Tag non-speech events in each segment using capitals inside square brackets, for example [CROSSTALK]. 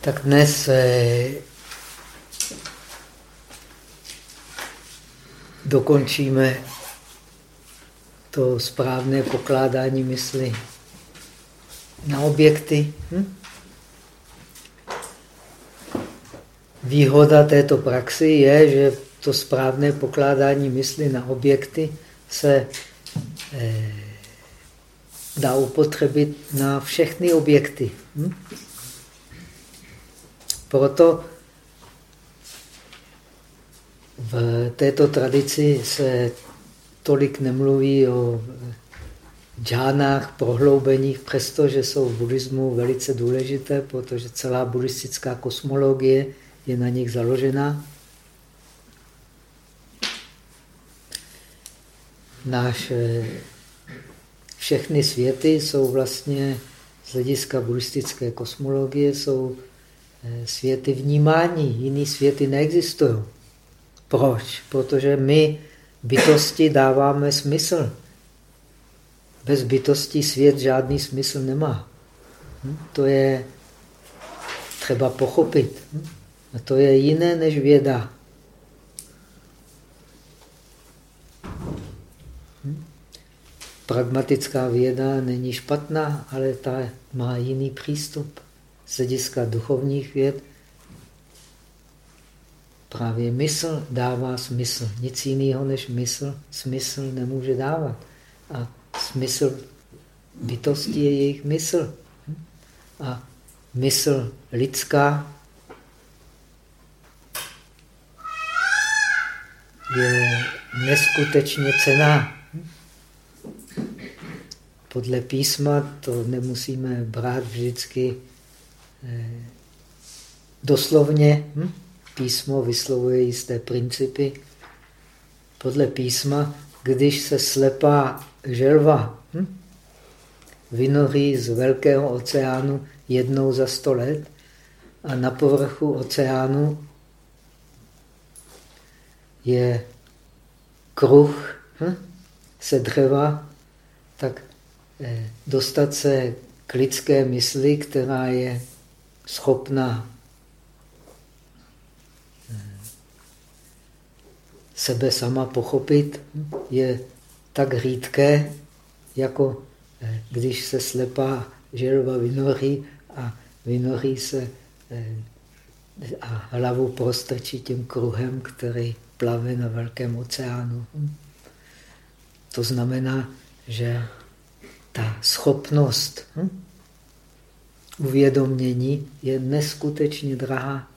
Tak dnes eh, dokončíme to správné pokládání mysli na objekty. Hm? Výhoda této praxi je, že to správné pokládání mysli na objekty se eh, dá upotřebit na všechny objekty. Hm? Proto v této tradici se tolik nemluví o džánách, prohloubeních, přestože jsou v buddhismu velice důležité, protože celá buddhistická kosmologie je na nich založená. Náš, eh, všechny světy jsou vlastně z hlediska buddhistické kosmologie jsou světy vnímání, jiný světy neexistují. Proč? Protože my bytosti dáváme smysl. Bez bytosti svět žádný smysl nemá. Hm? To je třeba pochopit. Hm? A to je jiné než věda. Hm? Pragmatická věda není špatná, ale ta má jiný přístup. Z hlediska duchovních věd právě mysl dává smysl. Nic jiného než mysl smysl nemůže dávat. A smysl bytosti je jejich mysl. A mysl lidská je neskutečně cená. Podle písma to nemusíme brát vždycky doslovně. Hm? Písmo vyslovuje jisté principy. Podle písma, když se slepá želva hm? vynoří z velkého oceánu jednou za sto let a na povrchu oceánu je kruh hm? se dřeva, tak eh, dostat se k lidské mysli, která je schopna sebe sama pochopit je tak řídké, jako eh, když se slepá želva vynoří a vynoří se eh, a hlavu prostrčí tím kruhem, který plave na velkém oceánu. To znamená, že ta schopnost hm, uvědomění je neskutečně drahá.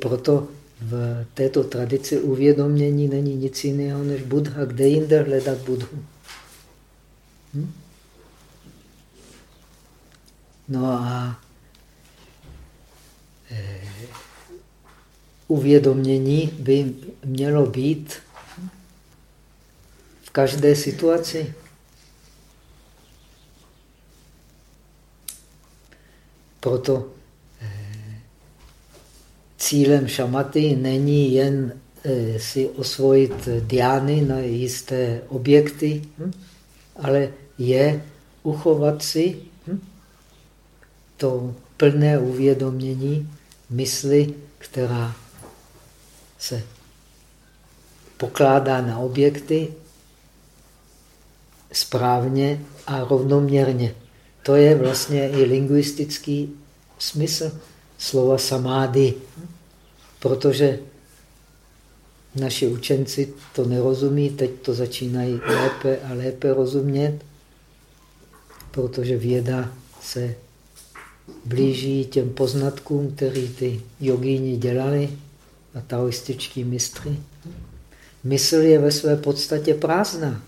Proto v této tradici uvědomění není nic jiného než Buddha. Kde jinde hledat Budhu? Hm? No a eh, uvědomění by mělo být v každé situaci. Proto cílem šamaty není jen eh, si osvojit diány na jisté objekty, hm? ale je uchovat si hm? to plné uvědomění mysli, která se pokládá na objekty správně a rovnoměrně. To je vlastně i lingvistický smysl slova samády protože naši učenci to nerozumí, teď to začínají lépe a lépe rozumět, protože věda se blíží těm poznatkům, který ty jogíni dělali a taoističtí mistry. Mysl je ve své podstatě prázdná.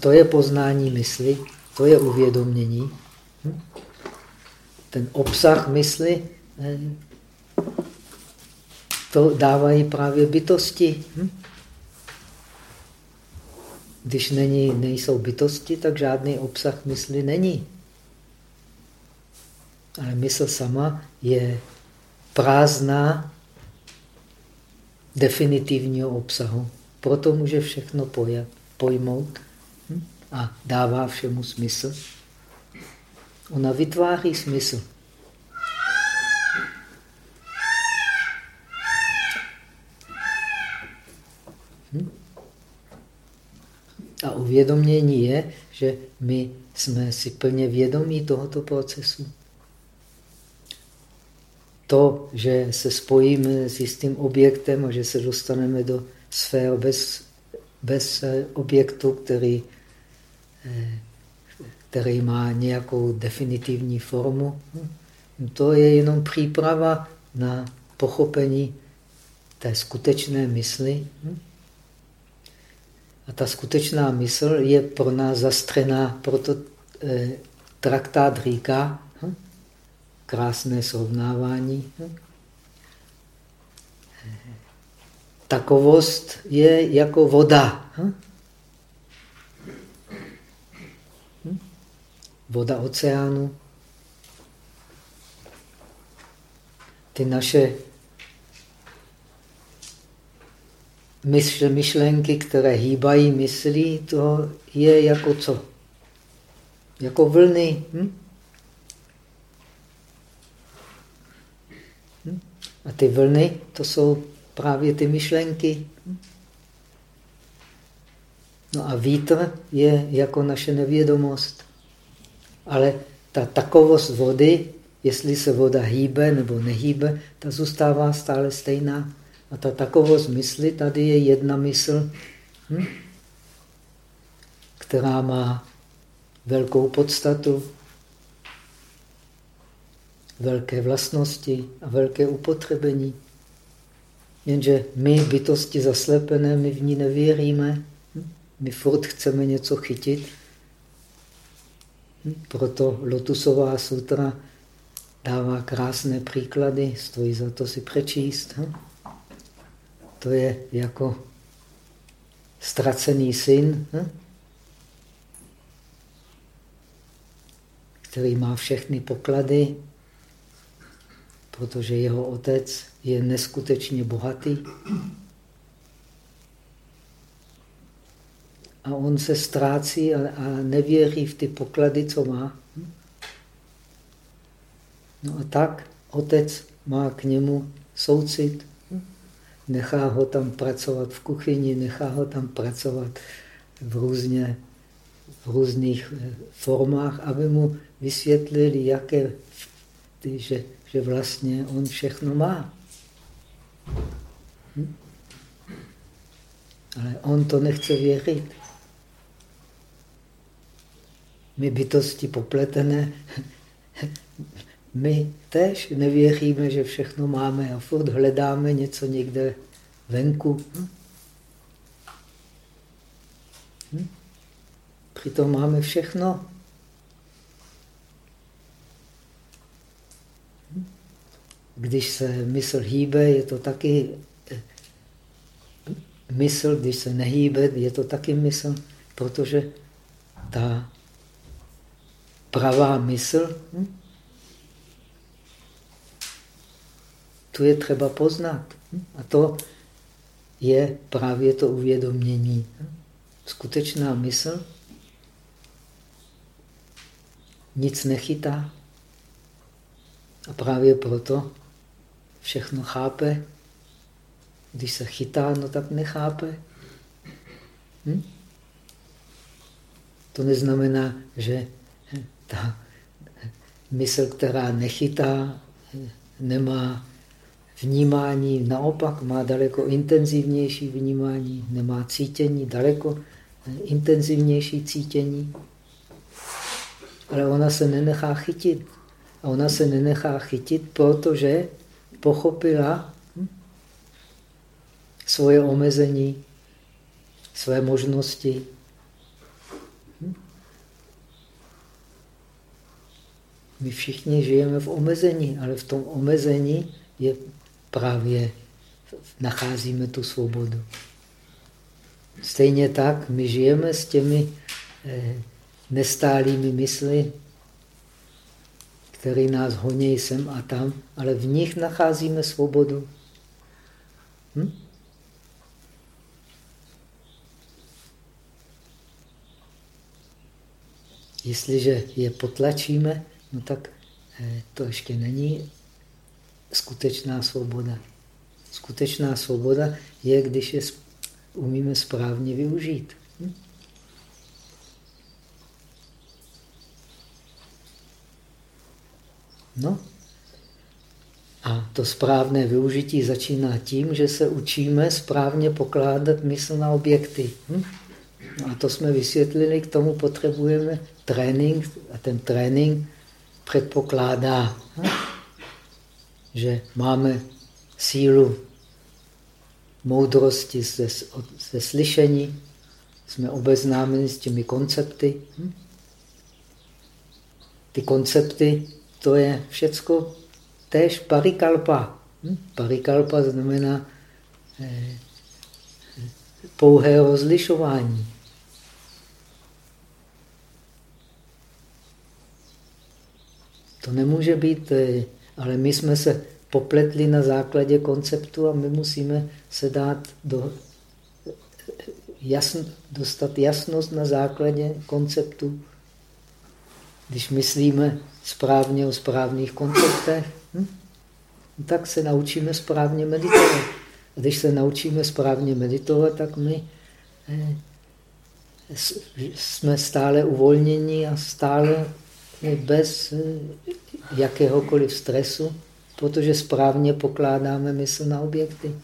To je poznání mysli, to je uvědomění. Hm? Ten obsah mysli, eh, to dávají právě bytosti. Hm? Když není, nejsou bytosti, tak žádný obsah mysli není. Ale mysl sama je prázdná definitivního obsahu. Proto může všechno pojat, pojmout? A dává všemu smysl. Ona vytváří smysl. Hm? A uvědomění je, že my jsme si plně vědomí tohoto procesu. To, že se spojíme s jistým objektem a že se dostaneme do sfér bez, bez objektu, který, který má nějakou definitivní formu, to je jenom příprava na pochopení té skutečné mysli. A ta skutečná mysl je pro nás zastřená, proto eh, traktát říká, hm? krásné srovnávání. Hm? Takovost je jako voda. Hm? hm? Voda oceánu. Ty naše myšlenky, které hýbají myslí, to je jako co? Jako vlny. Hm? Hm? A ty vlny, to jsou právě ty myšlenky. Hm? No a vítr je jako naše nevědomost. Ale ta takovost vody, jestli se voda hýbe nebo nehýbe, ta zůstává stále stejná. A ta takovost mysli, tady je jedna mysl, hm? která má velkou podstatu, velké vlastnosti a velké upotřebení. Jenže my, bytosti zaslepené, my v ní nevěříme. Hm? My furt chceme něco chytit. Hm? Proto Lotusová sutra dává krásné příklady, stojí za to si přečíst. Hm? To je jako ztracený syn, který má všechny poklady, protože jeho otec je neskutečně bohatý. A on se ztrácí a, a nevěří v ty poklady, co má. No a tak otec má k němu soucit. Nechá ho tam pracovat v kuchyni, nechá ho tam pracovat v, různě, v různých eh, formách, aby mu vysvětlili, jaké, že, že vlastně on všechno má. Hm? Ale on to nechce věřit. My bytosti popletené, my tež nevěříme, že všechno máme a furt hledáme něco někde venku. Hm? Hm? Přitom máme všechno. Když se mysl hýbe, je to taky mysl, když se nehýbe, je to taky mysl, protože ta pravá mysl, hm? tu je třeba poznat. Hm? A to je právě to uvědomění. Hm? Skutečná mysl nic nechytá. A právě proto všechno chápe. Když se chytá, no tak nechápe. Hm? To neznamená, že ta mysl, která nechytá, nemá vnímání, naopak má daleko intenzivnější vnímání, nemá cítění, daleko intenzivnější cítění. Ale ona se nenechá chytit. A ona se nenechá chytit, protože pochopila svoje omezení, své možnosti. My všichni žijeme v omezení, ale v tom omezení je právě nacházíme tu svobodu. Stejně tak my žijeme s těmi eh, nestálými mysli, které nás honí sem a tam, ale v nich nacházíme svobodu. Hm? Jestliže je potlačíme, no tak eh, to ještě není skutečná svoboda. Skutečná svoboda je, když je umíme správně využít. Hm? No. A to správné využití začíná tím, že se učíme správně pokládat mysl na objekty. Hm? A to jsme vysvětlili, k tomu potřebujeme trénink a ten trénink předpokládá, že máme sílu moudrosti ze, ze slyšení, jsme obeznámeni s těmi koncepty. Ty koncepty, to je všecko též parikalpa. Parikalpa znamená eh, pouhé rozlišování. To nemůže být, eh, ale my jsme se popletli na základě konceptu a my musíme se dát do, jasn, dostat jasnost na základě konceptu. Když myslíme správně o správných konceptech, hm? tak se naučíme správně meditovat. A když se naučíme správně meditovat, tak my eh, jsme stále uvolnění a stále bez eh, jakéhokoliv stresu protože správně pokládáme mysl na objekty.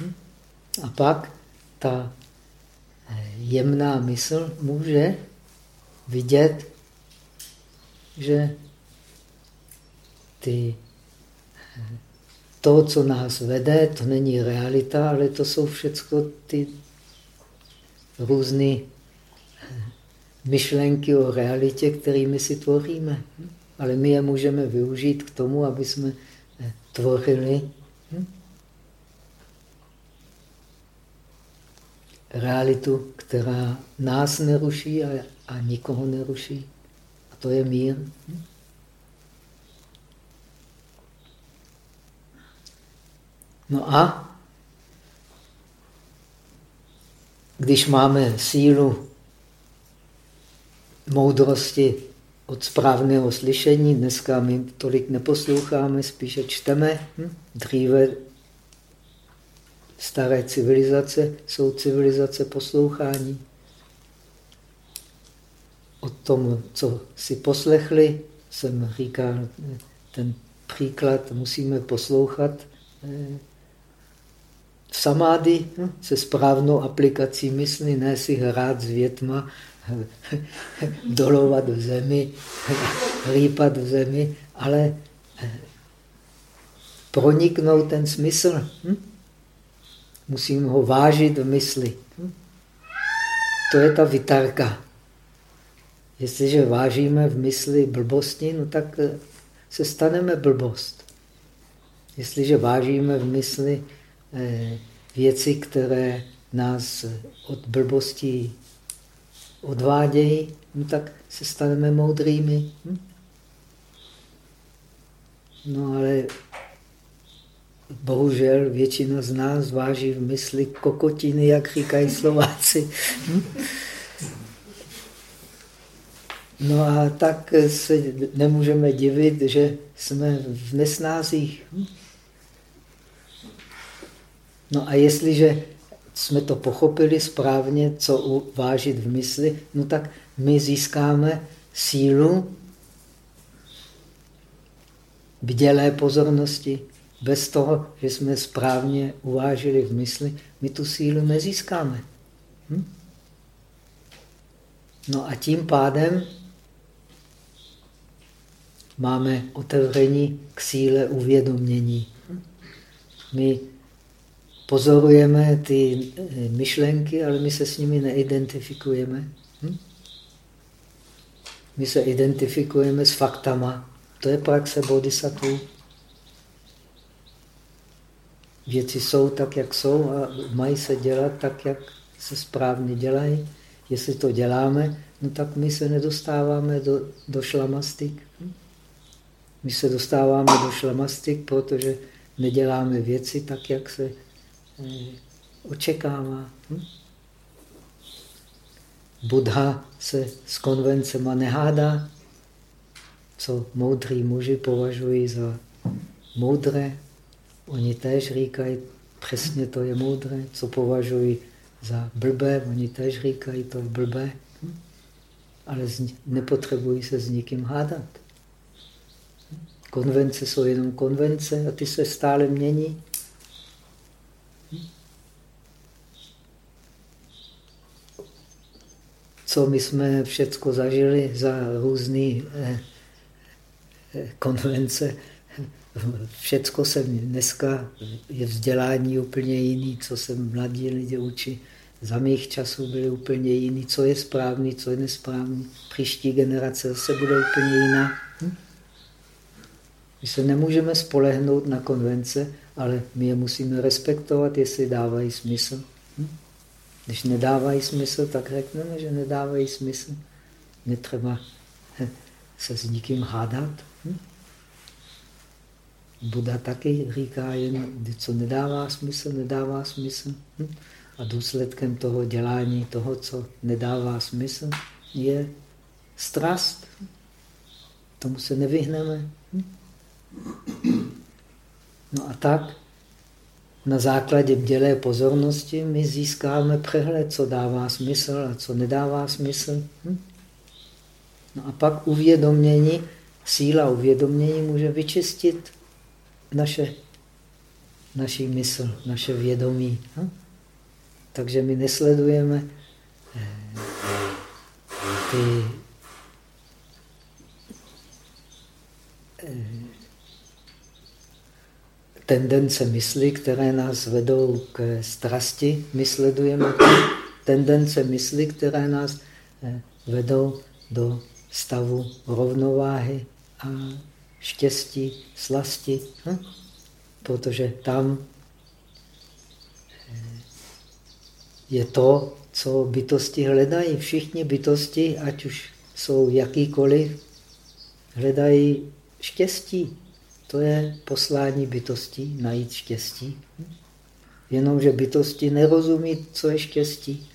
Hm? A pak ta eh, jemná mysl může vidět, že ty, eh, to, co nás vede, to není realita, ale to jsou všechno ty různé myšlenky o realitě, kterými si tvoříme. Ale my je můžeme využít k tomu, aby jsme tvořili hm? realitu, která nás neruší a, a nikoho neruší. A to je mír. No a když máme sílu moudrosti od správného slyšení. Dneska my tolik neposloucháme, spíše čteme. Hm? Dříve staré civilizace jsou civilizace poslouchání. O tom, co si poslechli, jsem říkal ten příklad, musíme poslouchat eh, samády hm? se správnou aplikací mysli, ne si hrát s větma, [LAUGHS] dolovat v zemi, rýpat v zemi, ale eh, proniknout ten smysl. Hm? Musím ho vážit v mysli. Hm? To je ta vytarka. Jestliže vážíme v mysli blbosti, no tak eh, se staneme blbost. Jestliže vážíme v mysli eh, věci, které nás od blbosti odvádějí, no tak se staneme moudrými. Hm? No ale bohužel většina z nás váží v mysli kokotiny, jak říkají Slováci. Hm? No a tak se nemůžeme divit, že jsme v nesnázích. Hm? No a jestliže jsme to pochopili správně, co uvážit v mysli, no tak my získáme sílu bdělé pozornosti. Bez toho, že jsme správně uvážili v mysli, my tu sílu nezískáme. Hm? No a tím pádem máme otevření k síle uvědomění. My pozorujeme ty eh, myšlenky, ale my se s nimi neidentifikujeme. Hm? My se identifikujeme s faktama. To je praxe bodhisattva. Věci jsou tak, jak jsou a mají se dělat tak, jak se správně dělají. Jestli to děláme, no tak my se nedostáváme do, do šlamastik. Hm? My se dostáváme do šlamastik, protože neděláme věci tak, jak se očekává. Hm? Buddha se s konvencema nehádá, co moudrý muži považují za moudré. Oni též říkají, přesně to je moudré. Co považují za blbé, oni též říkají, to je blbé. Hm? Ale nepotřebují se s nikým hádat. Konvence jsou jenom konvence a ty se stále mění. Co my jsme všecko zažili za různé eh, eh, konvence, všecko se dneska je vzdělání úplně jiný, co se mladí lidé učí. Za mých časů byly úplně jiný, co je správný, co je nesprávný. Příští generace zase bude úplně jiná. Hm? My se nemůžeme spolehnout na konvence, ale my je musíme respektovat, jestli dávají smysl. Hm? Když nedávají smysl, tak řekneme, že nedávají smysl. Netřeba [LAUGHS] se s nikým hádat. Hm? Buda taky říká jen, co nedává smysl, nedává smysl. Hm? A důsledkem toho dělání toho, co nedává smysl, je strast. Tomu se nevyhneme. No a tak na základě bdělé pozornosti my získáme přehled, co dává smysl a co nedává smysl. Hm? No a pak uvědomění, síla uvědomění může vyčistit naše, naší mysl, naše vědomí. Hm? Takže my nesledujeme eh, ty eh, tendence mysli, které nás vedou k strasti. My sledujeme tendence mysli, které nás eh, vedou do stavu rovnováhy a štěstí, slasti. Hm? Protože tam eh, je to, co bytosti hledají. Všichni bytosti, ať už jsou jakýkoliv, hledají štěstí. To je poslání bytosti, najít štěstí. Jenomže bytosti nerozumí, co je štěstí.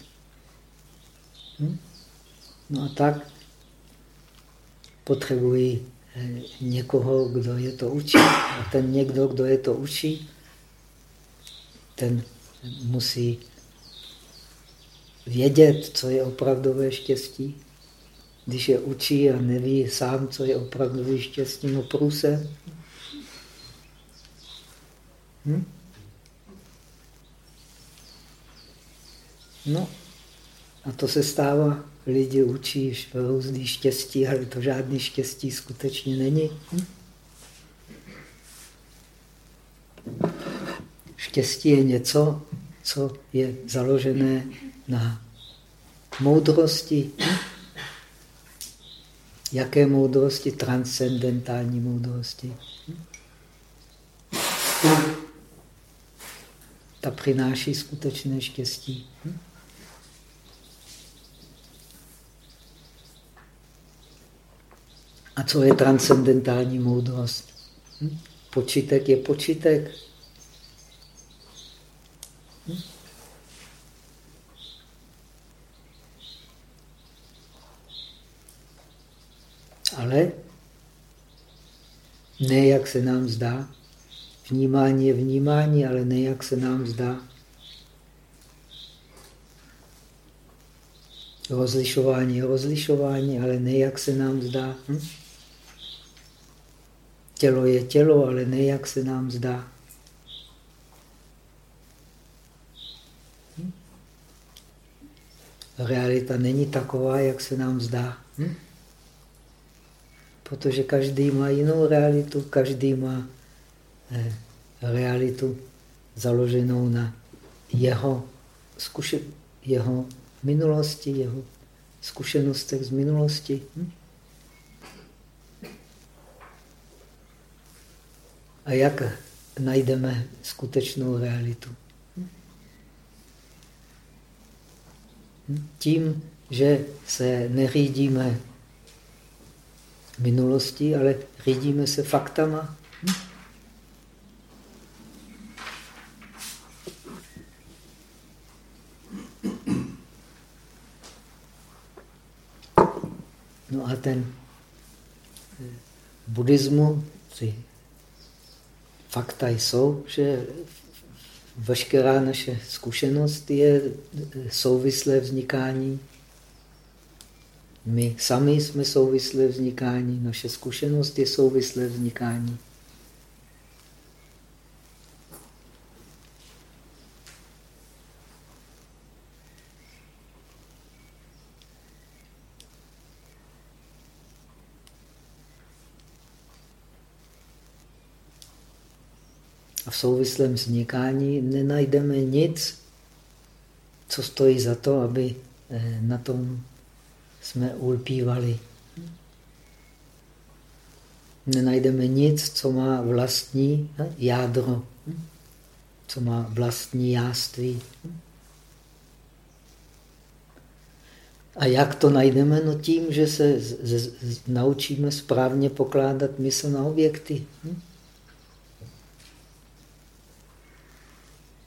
Hm? No a tak potřebují eh, někoho, kdo je to učí. A ten někdo, kdo je to učí, ten musí vědět, co je opravdové štěstí. Když je učí a neví sám, co je opravdové štěstí, no průse. Hm? No, a to se stává. Lidi učí různý štěstí, ale to žádný štěstí skutečně není. Hm? Štěstí je něco, co je založené na moudrosti. Jaké moudrosti? Transcendentální moudrosti. Ta přináší skutečné štěstí. A co je transcendentální moudrost? Počítek je počítek. Ale ne jak se nám zdá. Vnímání je vnímání, ale ne jak se nám zdá. Rozlišování je rozlišování, ale ne jak se nám zdá. Hm? Tělo je tělo, ale ne jak se nám zdá. Hm? Realita není taková, jak se nám zdá. Hm? Protože každý má jinou realitu, každý má realitu založenou na jeho, zkuše, jeho minulosti, jeho zkušenostech z minulosti. Hm? A jak najdeme skutečnou realitu? Hm? Tím, že se neřídíme minulostí, ale řídíme se faktama. No a ten eh, buddhismu, ty fakta jsou, že veškerá naše zkušenost je eh, souvislé vznikání. My sami jsme souvislé vznikání, naše zkušenost je souvislé vznikání. V souvislém vznikání nenajdeme nic, co stojí za to, aby eh, na tom jsme ulpívali. Nenajdeme nic, co má vlastní jádro, co má vlastní jáství. A jak to najdeme? No tím, že se z, z, z, naučíme správně pokládat mysl na objekty. Hm?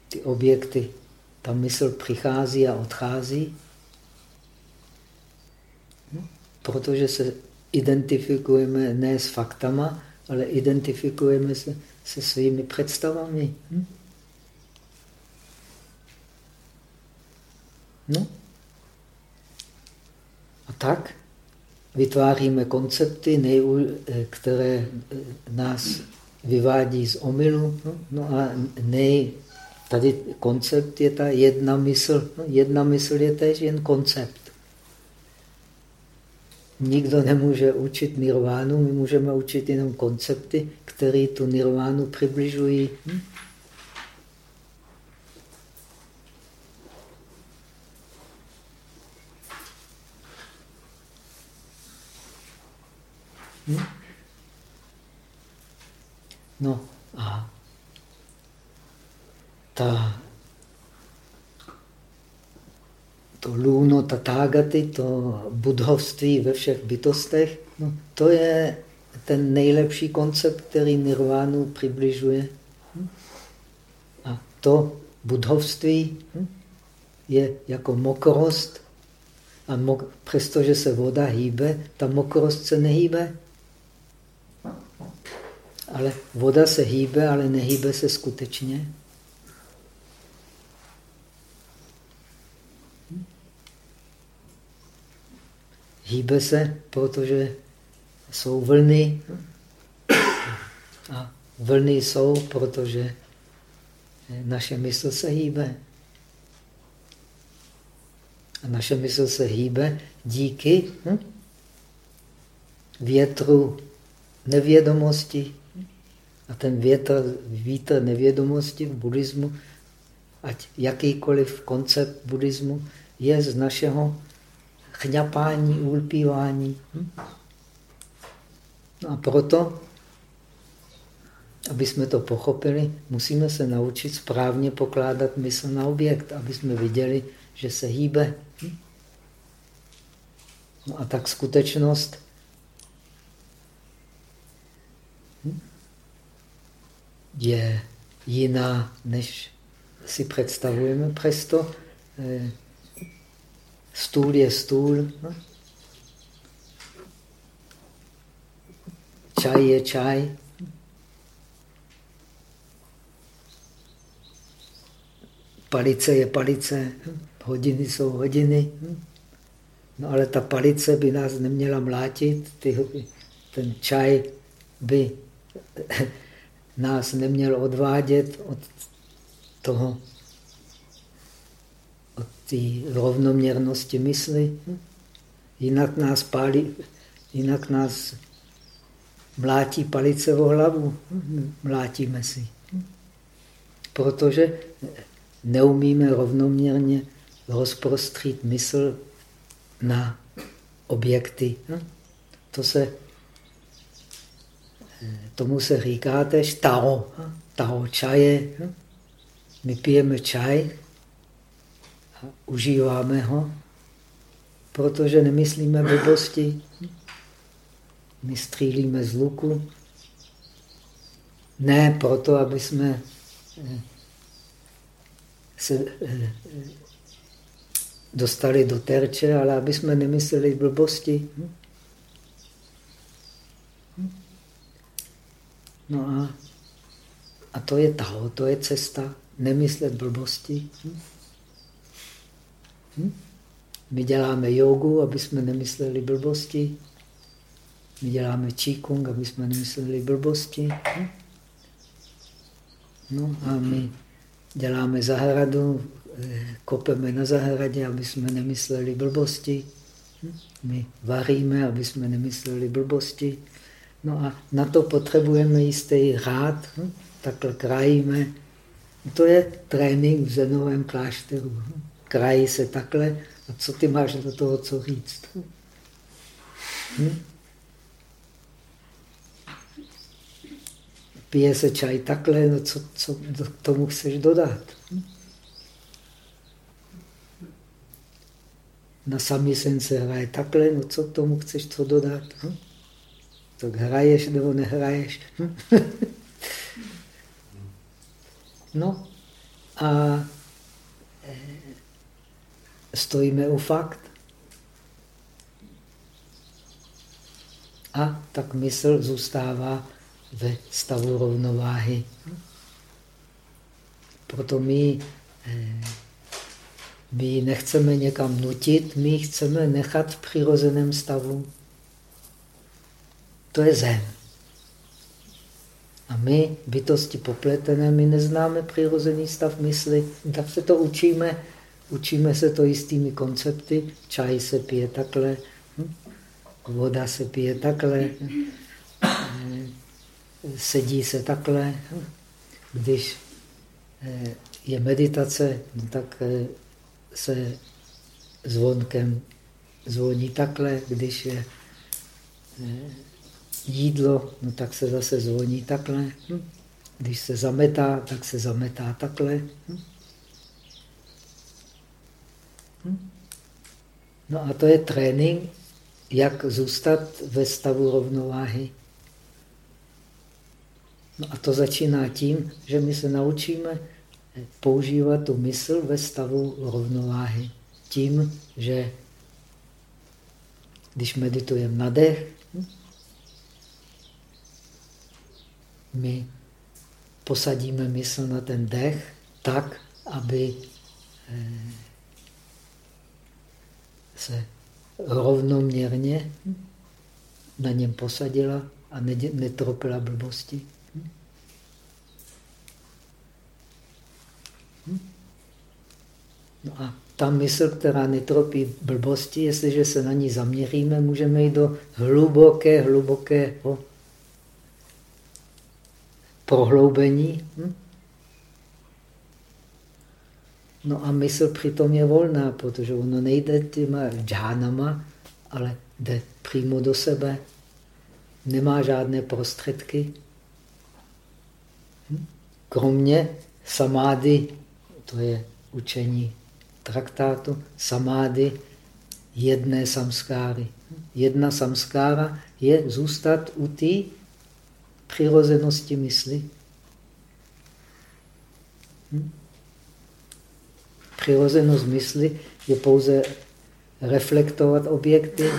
Ty objekty, ta mysl přichází a odchází, hm? protože se identifikujeme ne s faktama, ale identifikujeme se se svými představami. Hm? No. A tak vytváříme koncepty, které nás vyvádí z omylu. No, no a nej, Tady koncept je ta jedna mysl. No, jedna mysl je též jen koncept. Nikdo nemůže učit nirvánu, my můžeme učit jenom koncepty, které tu nirvánu přibližují. Hm? Hm? No a ta, to lůno tatágaty, to budhovství ve všech bytostech, no, to je ten nejlepší koncept, který nirvánu přibližuje. A to budhovství je jako mokrost a mok, přestože se voda hýbe, ta mokrost se nehýbe. Ale voda se hýbe, ale nehýbe se skutečně. Hýbe se, protože jsou vlny. A vlny jsou, protože naše mysl se hýbe. A naše mysl se hýbe díky hm, větru nevědomosti. A ten větr, vítr nevědomosti v buddhismu, ať jakýkoliv koncept buddhismu, je z našeho chňapání, ulpívání. Hm? No a proto, aby jsme to pochopili, musíme se naučit správně pokládat mysl na objekt, aby jsme viděli, že se hýbe. Hm? No a tak skutečnost hm? je jiná, než si představujeme. Přesto eh, Stůl je stůl. Čaj je čaj. Palice je palice. Hodiny jsou hodiny. No ale ta palice by nás neměla mlátit. Ty, ten čaj by nás neměl odvádět od toho té rovnoměrnosti mysli. Jinak nás pálí, jinak nás mlátí palice o hlavu. Mlátíme si. Protože neumíme rovnoměrně rozprostřít mysl na objekty. To se, tomu se říká tež tao. Tao čaje. My pijeme čaj, užíváme ho, protože nemyslíme blbosti. My střílíme z luku. Ne proto, aby jsme eh, se eh, dostali do terče, ale aby jsme nemysleli blbosti. No a, a to je taho, to je cesta, nemyslet blbosti. Hm? Hm? My děláme jogu, aby jsme nemysleli blbosti. My děláme číkung, aby jsme nemysleli blbosti. Hm? No a my děláme zahradu, eh, kopeme na zahradě, aby jsme nemysleli blbosti. Hm? My varíme, aby jsme nemysleli blbosti. No a na to potřebujeme jistý rád, hm? takhle krajíme. To je trénink v zenovém klášteru. Krají se takhle a co ty máš do toho co říct? Hm? Pije se čaj takhle, no co, co k tomu chceš dodat? Hm? Na sen se hraje takhle, no co k tomu chceš co dodat? Hm? Tak hraješ nebo nehraješ? Hm? [LAUGHS] no a stojíme u fakt. A tak mysl zůstává ve stavu rovnováhy. Proto my, eh, my nechceme někam nutit, my chceme nechat v přirozeném stavu. To je zen. A my, bytosti popletené, my neznáme přirozený stav mysli, tak se to učíme Učíme se to jistými koncepty. Čaj se pije takhle, hm? voda se pije takhle, hm? sedí se takhle. Hm? Když eh, je meditace, no tak eh, se zvonkem zvoní takhle. Když je eh, jídlo, no tak se zase zvoní takhle. Když se zametá, tak se zametá takhle. No a to je trénink, jak zůstat ve stavu rovnováhy. No a to začíná tím, že my se naučíme používat tu mysl ve stavu rovnováhy. Tím, že když meditujeme na dech, my posadíme mysl na ten dech tak, aby eh, se rovnoměrně na něm posadila a netropila blbosti. No a ta mysl, která netropí blbosti, jestliže se na ní zaměříme, můžeme jít do hluboké, hlubokého prohloubení. Hm? No a mysl přitom je volná, protože ono nejde těma džánama, ale jde přímo do sebe. Nemá žádné prostředky. Hm? Kromě samády, to je učení traktátu, samády jedné samskáry. Jedna samskára je zůstat u té přirozenosti mysli. Hm? Přirozenost mysli je pouze reflektovat objekty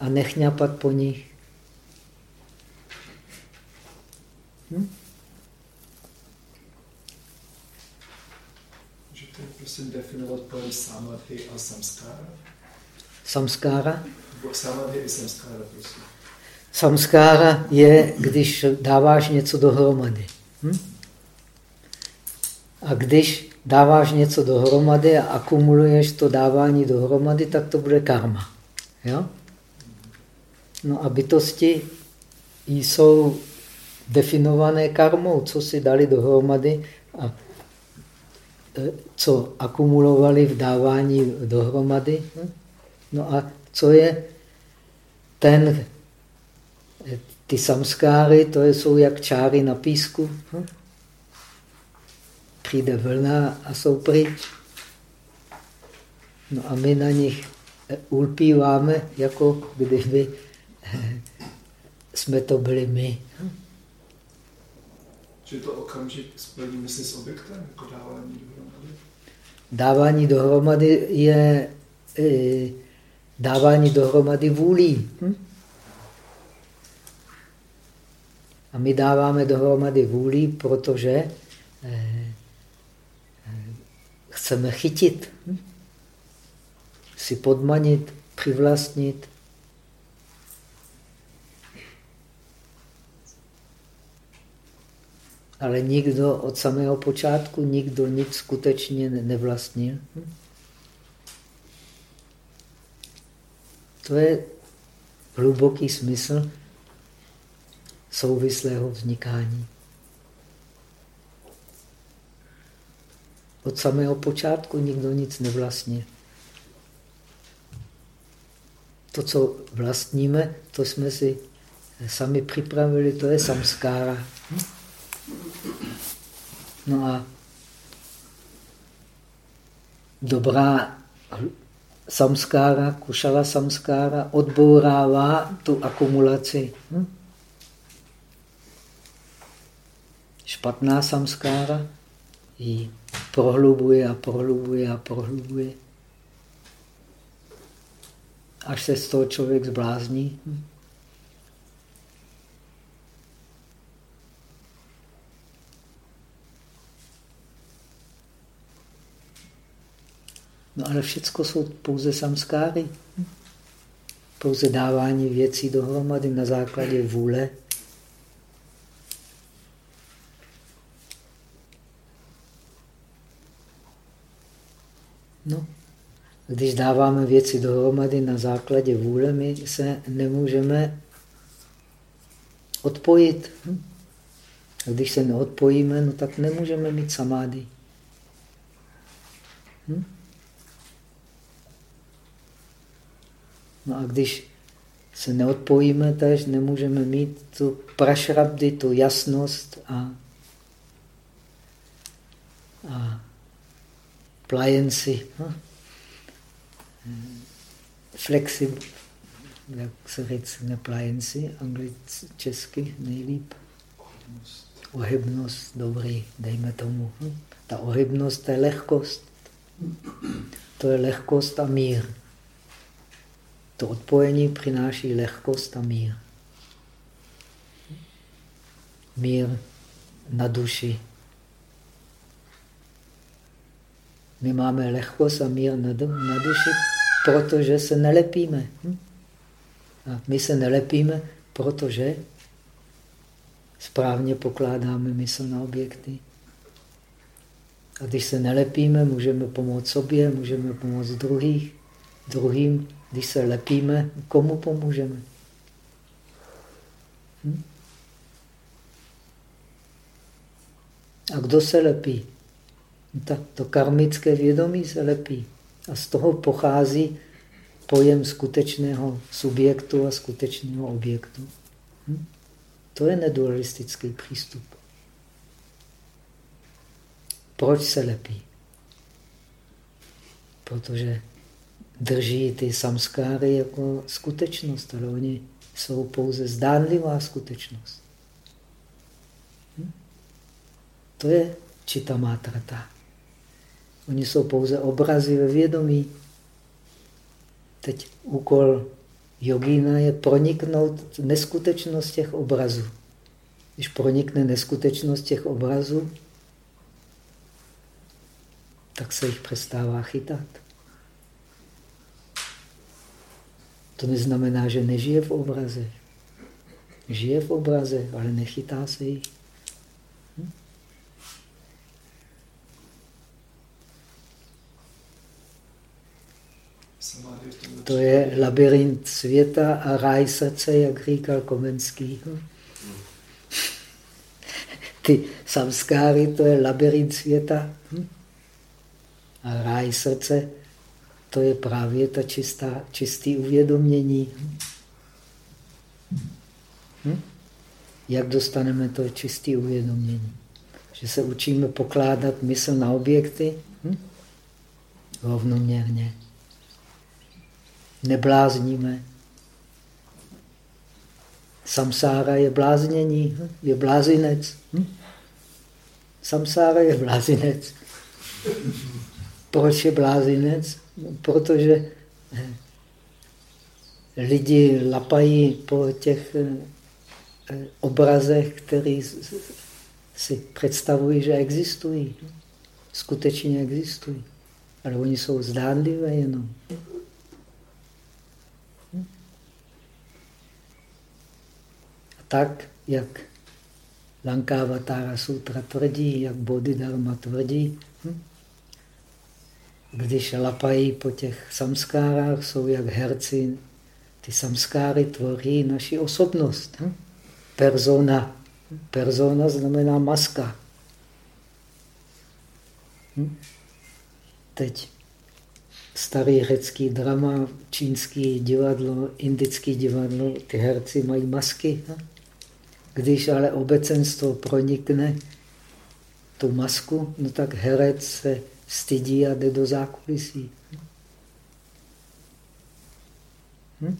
a nechňapat po nich. Hm? Můžete prosím definovat pojem samadhi a samskára? Samskára? Samadhi i samskára, prosím. Samskára je, když dáváš něco dohromady. Hm? A když dáváš něco dohromady a akumuluješ to dávání dohromady, tak to bude karma. Jo? No a bytosti jsou definované karmou, co si dali dohromady a e, co akumulovali v dávání dohromady. No a co je ten, e, ty samskáry, to jsou jak čáry na písku přijde vlna a jsou pryč. No a my na nich ulpíváme, jako kdyby jsme to byli my. Či to okamžik spojení mysli s objektem, jako dávání dohromady? Dávání dohromady je e, dávání dohromady vůlí. Hm? A my dáváme dohromady vůli, protože eh, eh, chceme chytit, hm? si podmanit, přivlastnit. Ale nikdo od samého počátku, nikdo nic skutečně nevlastnil. Hm? To je hluboký smysl souvislého vznikání. Od samého počátku nikdo nic nevlastní. To, co vlastníme, to jsme si sami připravili, to je samskára. No a dobrá samskára, kušala samskára odbourává tu akumulaci. Hm? špatná samskára ji prohlubuje a prohlubuje a prohlubuje. Až se z toho člověk zblázní. No ale všechno jsou pouze samskáry. Pouze dávání věcí dohromady na základě vůle No, když dáváme věci dohromady na základě vůle, my se nemůžeme odpojit. Hm? A když se neodpojíme, no tak nemůžeme mít samády. Hm? No a když se neodpojíme, takže nemůžeme mít tu prašrabdy, tu jasnost a, a pliancy, no? Flexible, jak se říct, pliancy, anglicky, česky nejlíp. Ohybnost, dobrý, dejme tomu. Ta ohybnost, to je lehkost. To je lehkost a mír. To odpojení přináší lehkost a mír. Mír na duši. My máme lehkost a mír na, na duši, protože se nelepíme. Hm? A my se nelepíme, protože správně pokládáme mysl na objekty. A když se nelepíme, můžeme pomoct sobě, můžeme pomoct druhých, druhým. Když se lepíme, komu pomůžeme? Hm? A kdo se lepí? tak to karmické vědomí se lepí. A z toho pochází pojem skutečného subjektu a skutečného objektu. Hm? To je nedualistický přístup. Proč se lepí? Protože drží ty samskáry jako skutečnost, ale oni jsou pouze zdánlivá skutečnost. Hm? To je čita mátrata. Oni jsou pouze obrazy ve vědomí. Teď úkol jogína je proniknout neskutečnost těch obrazů. Když pronikne neskutečnost těch obrazů, tak se jich přestává chytat. To neznamená, že nežije v obraze. Žije v obraze, ale nechytá se jich. To je labirint světa a ráj srdce, jak říkal Komenský. [LAUGHS] Ty samskáry, to je labirint světa. A ráj srdce, to je právě ta čistá, čistý uvědomění. Jak dostaneme to čistý uvědomění? Že se učíme pokládat mysl na objekty rovnoměrně neblázníme, Samsára je bláznění, je blázinec. Hm? Samsára je blázinec. Proč je blázinec? Protože eh, lidi lapají po těch eh, eh, obrazech, které si představují, že existují. Skutečně existují. Ale oni jsou zdánlivé jenom. Tak, jak Lankavatara Sutra tvrdí, jak Bodhidharma tvrdí, hm? když lapají po těch samskárách, jsou jak herci. Ty samskáry tvoří naši osobnost. Hm? Persona. Persona znamená maska. Hm? Teď starý řecký drama, čínský divadlo, indický divadlo, ty herci mají masky. Hm? Když ale obecenstvo pronikne tu masku, no tak herec se stydí a jde do zákulisí. Hm?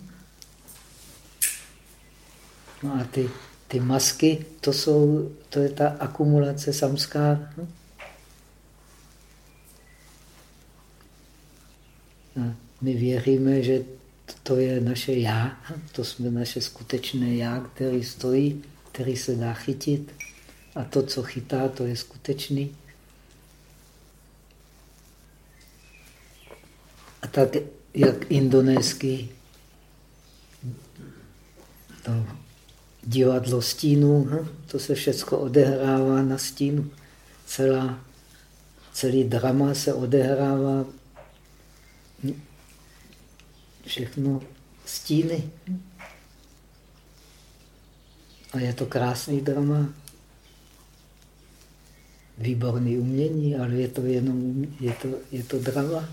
No a ty, ty masky, to, jsou, to je ta akumulace samskár. Hm? My věříme, že to je naše já, to jsme naše skutečné já, který stojí, který se dá chytit. A to, co chytá, to je skutečný. A tak, jak indonéský to divadlo stínu, hm? to se všechno odehrává na stínu. Celá, celý drama se odehrává hm? všechno stíny. A je to krásný drama. Výborný umění, ale je to jenom je to, je to drama.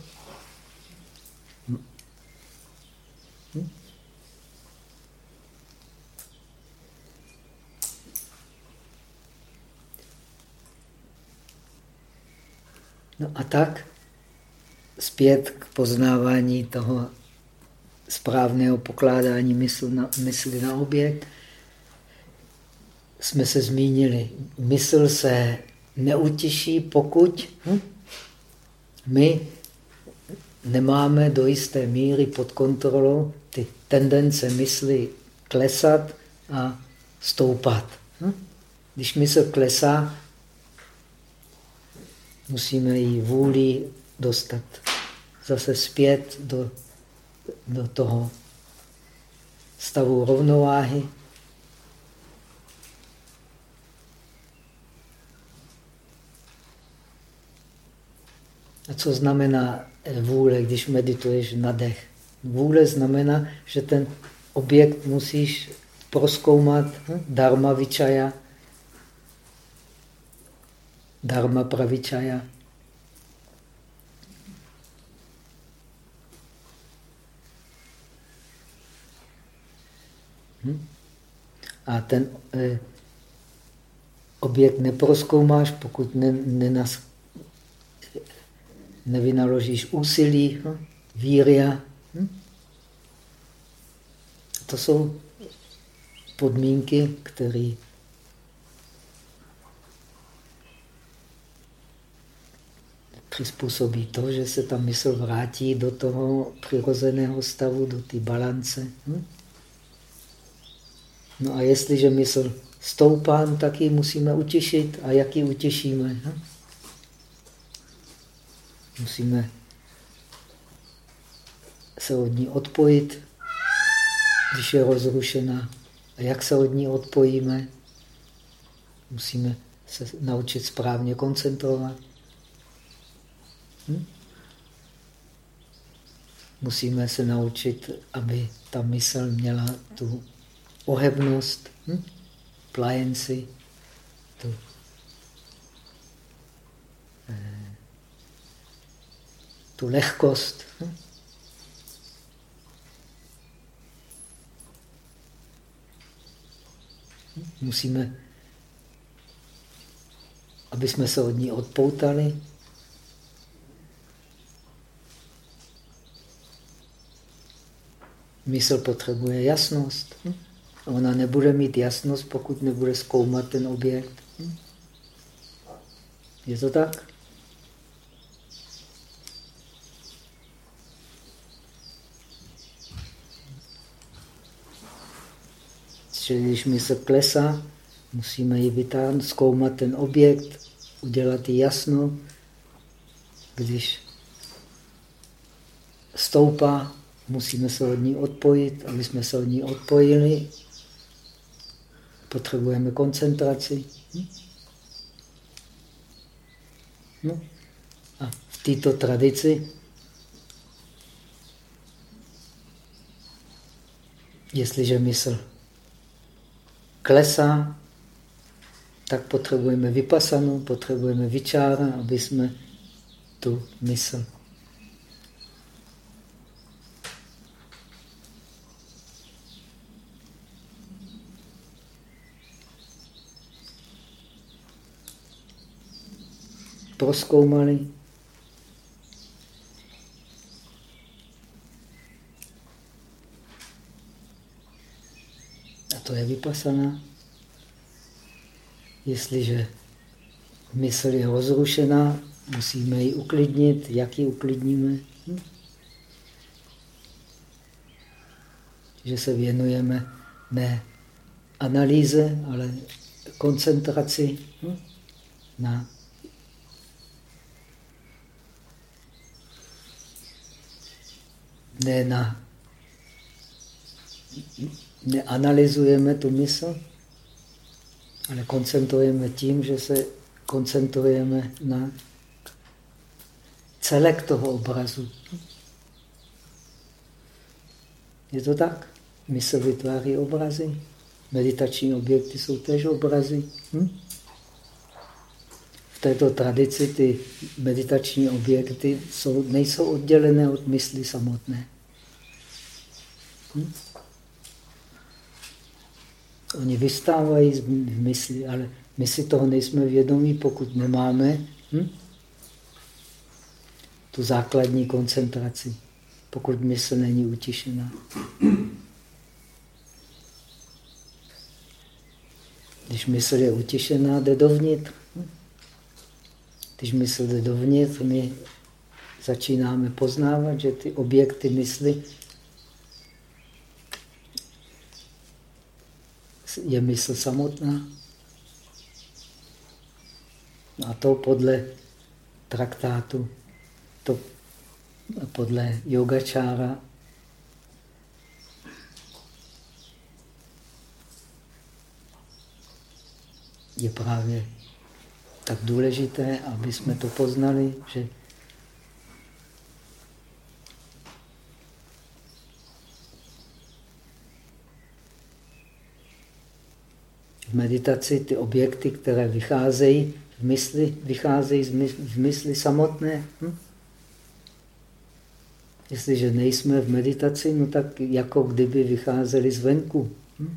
No a tak zpět k poznávání toho správného pokládání mysl na, mysli na objekt. Jsme se zmínili, mysl se neutěší, pokud hm, my nemáme do jisté míry pod kontrolou ty tendence mysli klesat a stoupat. Hm? Když mysl klesá, musíme ji vůli dostat zase zpět do, do toho stavu rovnováhy. Co znamená vůle, když medituješ na dech? Vůle znamená, že ten objekt musíš proskoumat hm? dharma vichaya, dharma pravichaya. Hm? A ten eh, objekt neproskoumáš, pokud ne, nenas, nevynaložíš úsilí, hm? víria. Hm? To jsou podmínky, které přizpůsobí to, že se ta mysl vrátí do toho přirozeného stavu, do té balance. Hm? No a jestliže mysl stoupá, no tak ji musíme utěšit. A jak ji utěšíme? Musíme se od ní odpojit, když je rozrušená. A jak se od ní odpojíme? Musíme se naučit správně koncentrovat. Hm? Musíme se naučit, aby ta mysl měla tu ohebnost, hm? plajenci, tu tu lehkost. Musíme, aby jsme se od ní odpoutali, Mysl potřebuje jasnost. Ona nebude mít jasnost, pokud nebude zkoumat ten objekt. Je to tak? Čili když mysl klesá, musíme ji vytáhnout, zkoumat ten objekt, udělat ji jasno. Když stoupá, musíme se od ní odpojit. Aby jsme se od ní odpojili, potřebujeme koncentraci. No. A v této tradici jestliže mysl klesá, tak potřebujeme vypasanu, potřebujeme vyčára, aby jsme tu mysl proskoumali. To je vypasaná. Jestliže mysl je rozrušená, musíme ji uklidnit. Jak ji uklidníme? Hm? Že se věnujeme ne analýze, ale koncentraci hm? na ne na neanalyzujeme tu mysl, ale koncentrujeme tím, že se koncentrujeme na celek toho obrazu. Je to tak? Mysl vytváří obrazy. Meditační objekty jsou též obrazy. Hm? V této tradici ty meditační objekty jsou, nejsou oddělené od mysli samotné. Hm? Oni vystávají v mysli, ale my si toho nejsme vědomí, pokud nemáme hm? tu základní koncentraci, pokud mysl není utišená. Když mysl je utišená, jde dovnitř. Když mysl jde dovnitř, my začínáme poznávat, že ty objekty mysli je mysl samotná. A to podle traktátu, to podle yogačára je právě tak důležité, aby jsme to poznali, že meditaci ty objekty, které vycházejí v mysli, vycházejí v mysli samotné. Hm? Jestliže nejsme v meditaci, no tak jako kdyby vycházeli zvenku. Hm?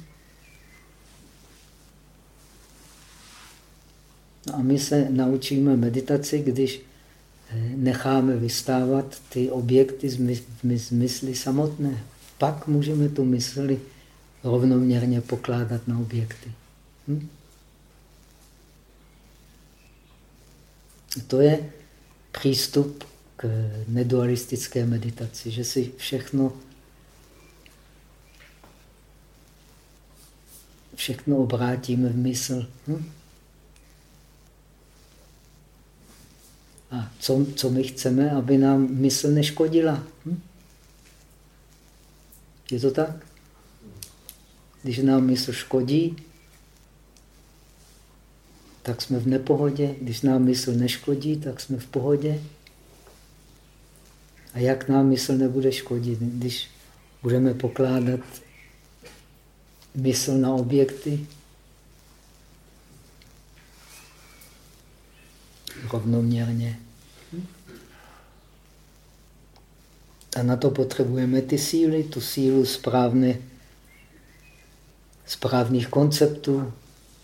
No a my se naučíme meditaci, když eh, necháme vystávat ty objekty z mysli samotné. Pak můžeme tu mysli rovnoměrně pokládat na objekty. Hm? To je přístup k nedualistické meditaci, že si všechno, všechno obrátíme v mysl. Hm? A co, co my chceme, aby nám mysl neškodila? Hm? Je to tak? Když nám mysl škodí, tak jsme v nepohodě. Když nám mysl neškodí, tak jsme v pohodě. A jak nám mysl nebude škodit, když budeme pokládat mysl na objekty, rovnoměrně. A na to potřebujeme ty síly, tu sílu správné, správných konceptů,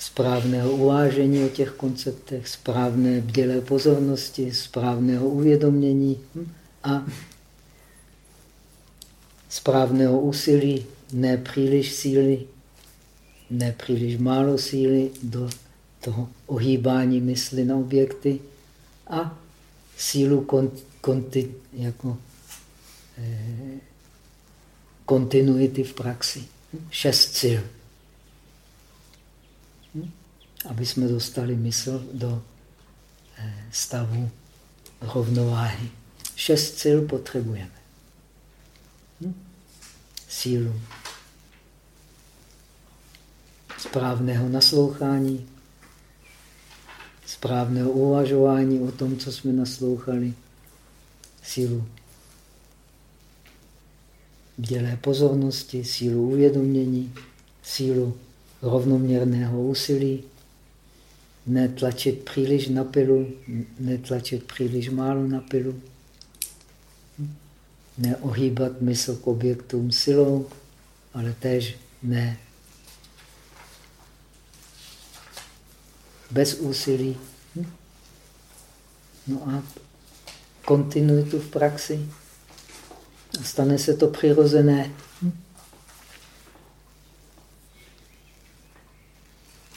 správného uvážení o těch konceptech, správné bdělé pozornosti, správného uvědomění hm, a správného úsilí, ne příliš síly, nepříliš málo síly do toho ohýbání mysli na objekty a sílu kont, konti, jako, eh, kontinuity v praxi. Šest sil. Aby jsme dostali mysl do eh, stavu rovnováhy. Šest sil potřebujeme. Hm? Sílu správného naslouchání, správného uvažování o tom, co jsme naslouchali, sílu dělé pozornosti, sílu uvědomění, sílu rovnoměrného úsilí, netlačit příliš na pilu, netlačit příliš málo na pilu, neohýbat mysl k objektům silou, ale též ne bez úsilí. No a kontinuitu v praxi. A stane se to přirozené.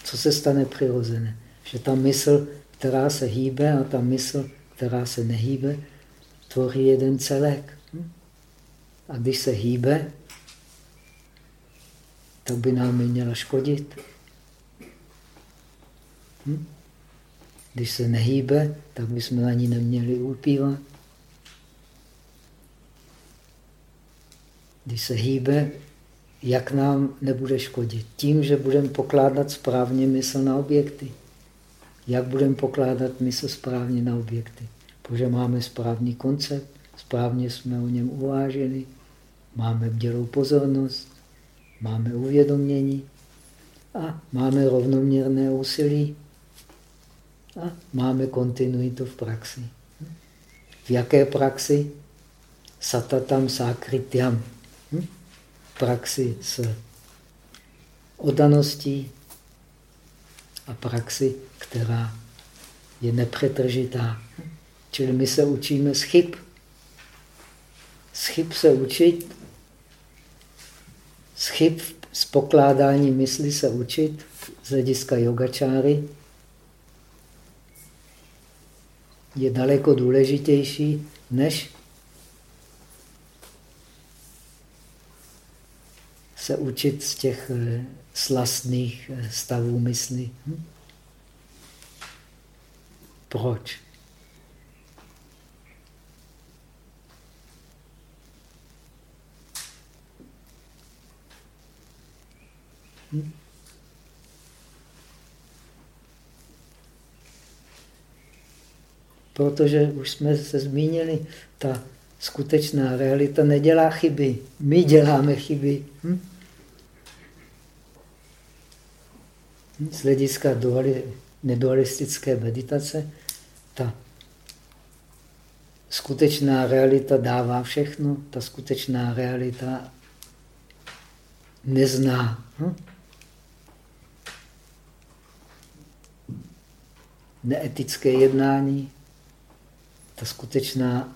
Co se stane přirozené? Že ta mysl, která se hýbe a ta mysl, která se nehýbe, tvoří jeden celek. A když se hýbe, tak by nám měla škodit. Hm? Když se nehýbe, tak bychom na ní neměli ulpívat. Když se hýbe, jak nám nebude škodit? Tím, že budeme pokládat správně mysl na objekty. Jak budeme pokládat mysl správně na objekty? Protože máme správný koncept, správně jsme o něm uvážili, máme bdělou pozornost, máme uvědomění a máme rovnoměrné úsilí a máme kontinuitu v praxi. V jaké praxi? Satatam sakrityam. Hm? Praxi s odaností a praxi, která je nepřetržitá. Čili my se učíme z chyb. Z chyb se učit, z chyb z pokládání mysli se učit z hlediska yogačáry je daleko důležitější, než se učit z těch eh, slastných eh, stavů mysli. Hm? Proč? Hm? Protože už jsme se zmínili, ta skutečná realita nedělá chyby. My děláme chyby. Hm? Z hlediska nedualistické meditace, ta skutečná realita dává všechno, ta skutečná realita nezná. Hm? Neetické jednání, ta skutečná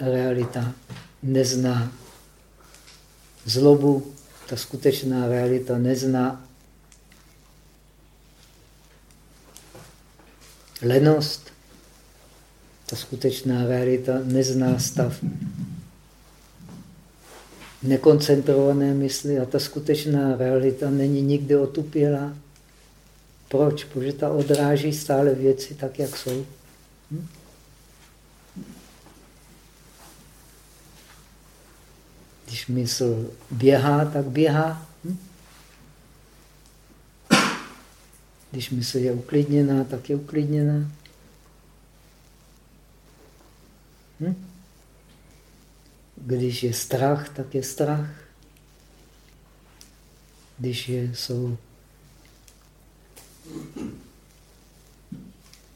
realita nezná zlobu, ta skutečná realita nezná lenost, ta skutečná realita nezná stav nekoncentrované mysli a ta skutečná realita není nikdy otupělá. Proč? Protože ta odráží stále věci tak, jak jsou. Hm? Když mysl běhá, tak běhá. Hm? Když mysl je uklidněná, tak je uklidněná. Hm? Když je strach, tak je strach. Když je, jsou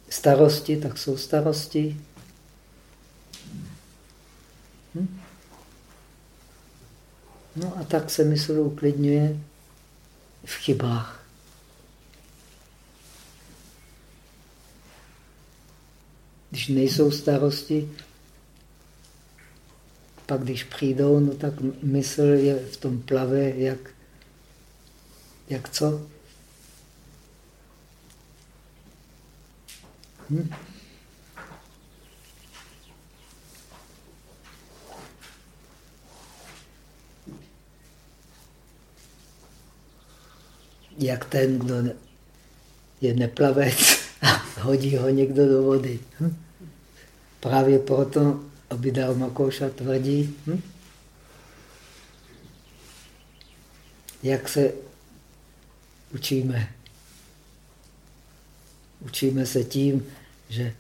starosti, tak jsou starosti. Hm? No a tak se mysl uklidňuje v chybách. Když nejsou starosti, pak když přijdou, no tak mysl je v tom plave, jak, jak co? Hm? Jak ten, kdo je neplavec a hodí ho někdo do vody. Hm? Právě proto Abhidharma Makoša tvrdí, hm? jak se učíme. Učíme se tím, že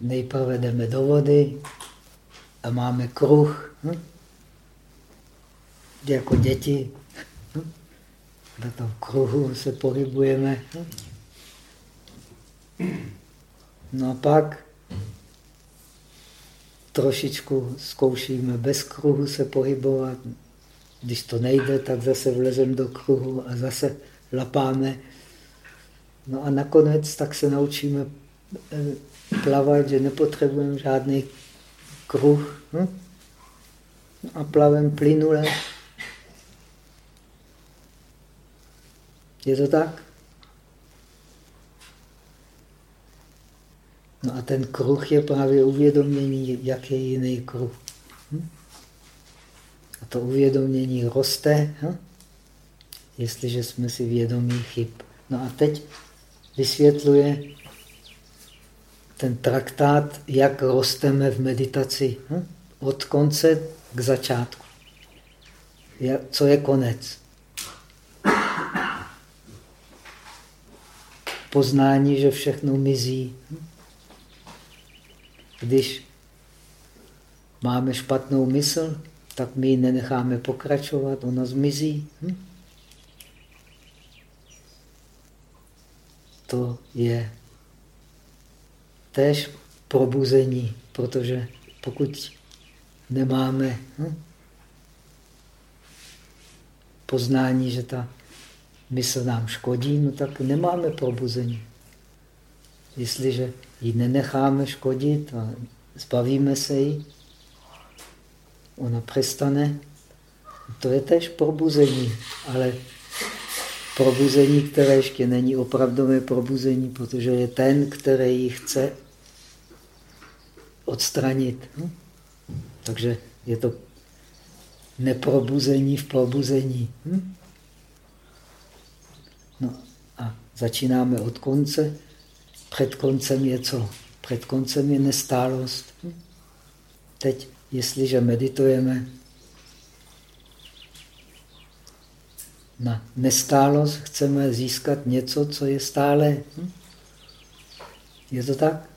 nejprve jdeme do vody a máme kruh. Hm? Jako děti. Hm? Na tom kruhu se pohybujeme. Hm? No a pak trošičku zkoušíme bez kruhu se pohybovat. Když to nejde, tak zase vlezeme do kruhu a zase lapáme. No a nakonec tak se naučíme eh, plavat, že nepotřebujeme žádný kruh. Hm? A plavem plynule. Je to tak? No a ten kruh je právě uvědomění, jak je jiný kruh. Hm? A to uvědomění roste, hm? jestliže jsme si vědomí chyb. No a teď vysvětluje ten traktát, jak rosteme v meditaci. Hm? Od konce k začátku. Co je konec? Poznání, že všechno mizí. Hm? Když máme špatnou mysl, tak my ji nenecháme pokračovat, ona zmizí. Hm? To je též probuzení, protože pokud nemáme hm, poznání, že ta mysl nám škodí, no tak nemáme probuzení. Jestliže ji nenecháme škodit a zbavíme se jí, ona přestane, to je tež probuzení, ale probuzení, které ještě není opravdové probuzení, protože je ten, který ji chce odstranit. Hm? Takže je to neprobuzení v probuzení. Hm? No a začínáme od konce. Před koncem je co? Před koncem je nestálost. Teď, jestliže meditujeme na nestálost, chceme získat něco, co je stále. Je to tak?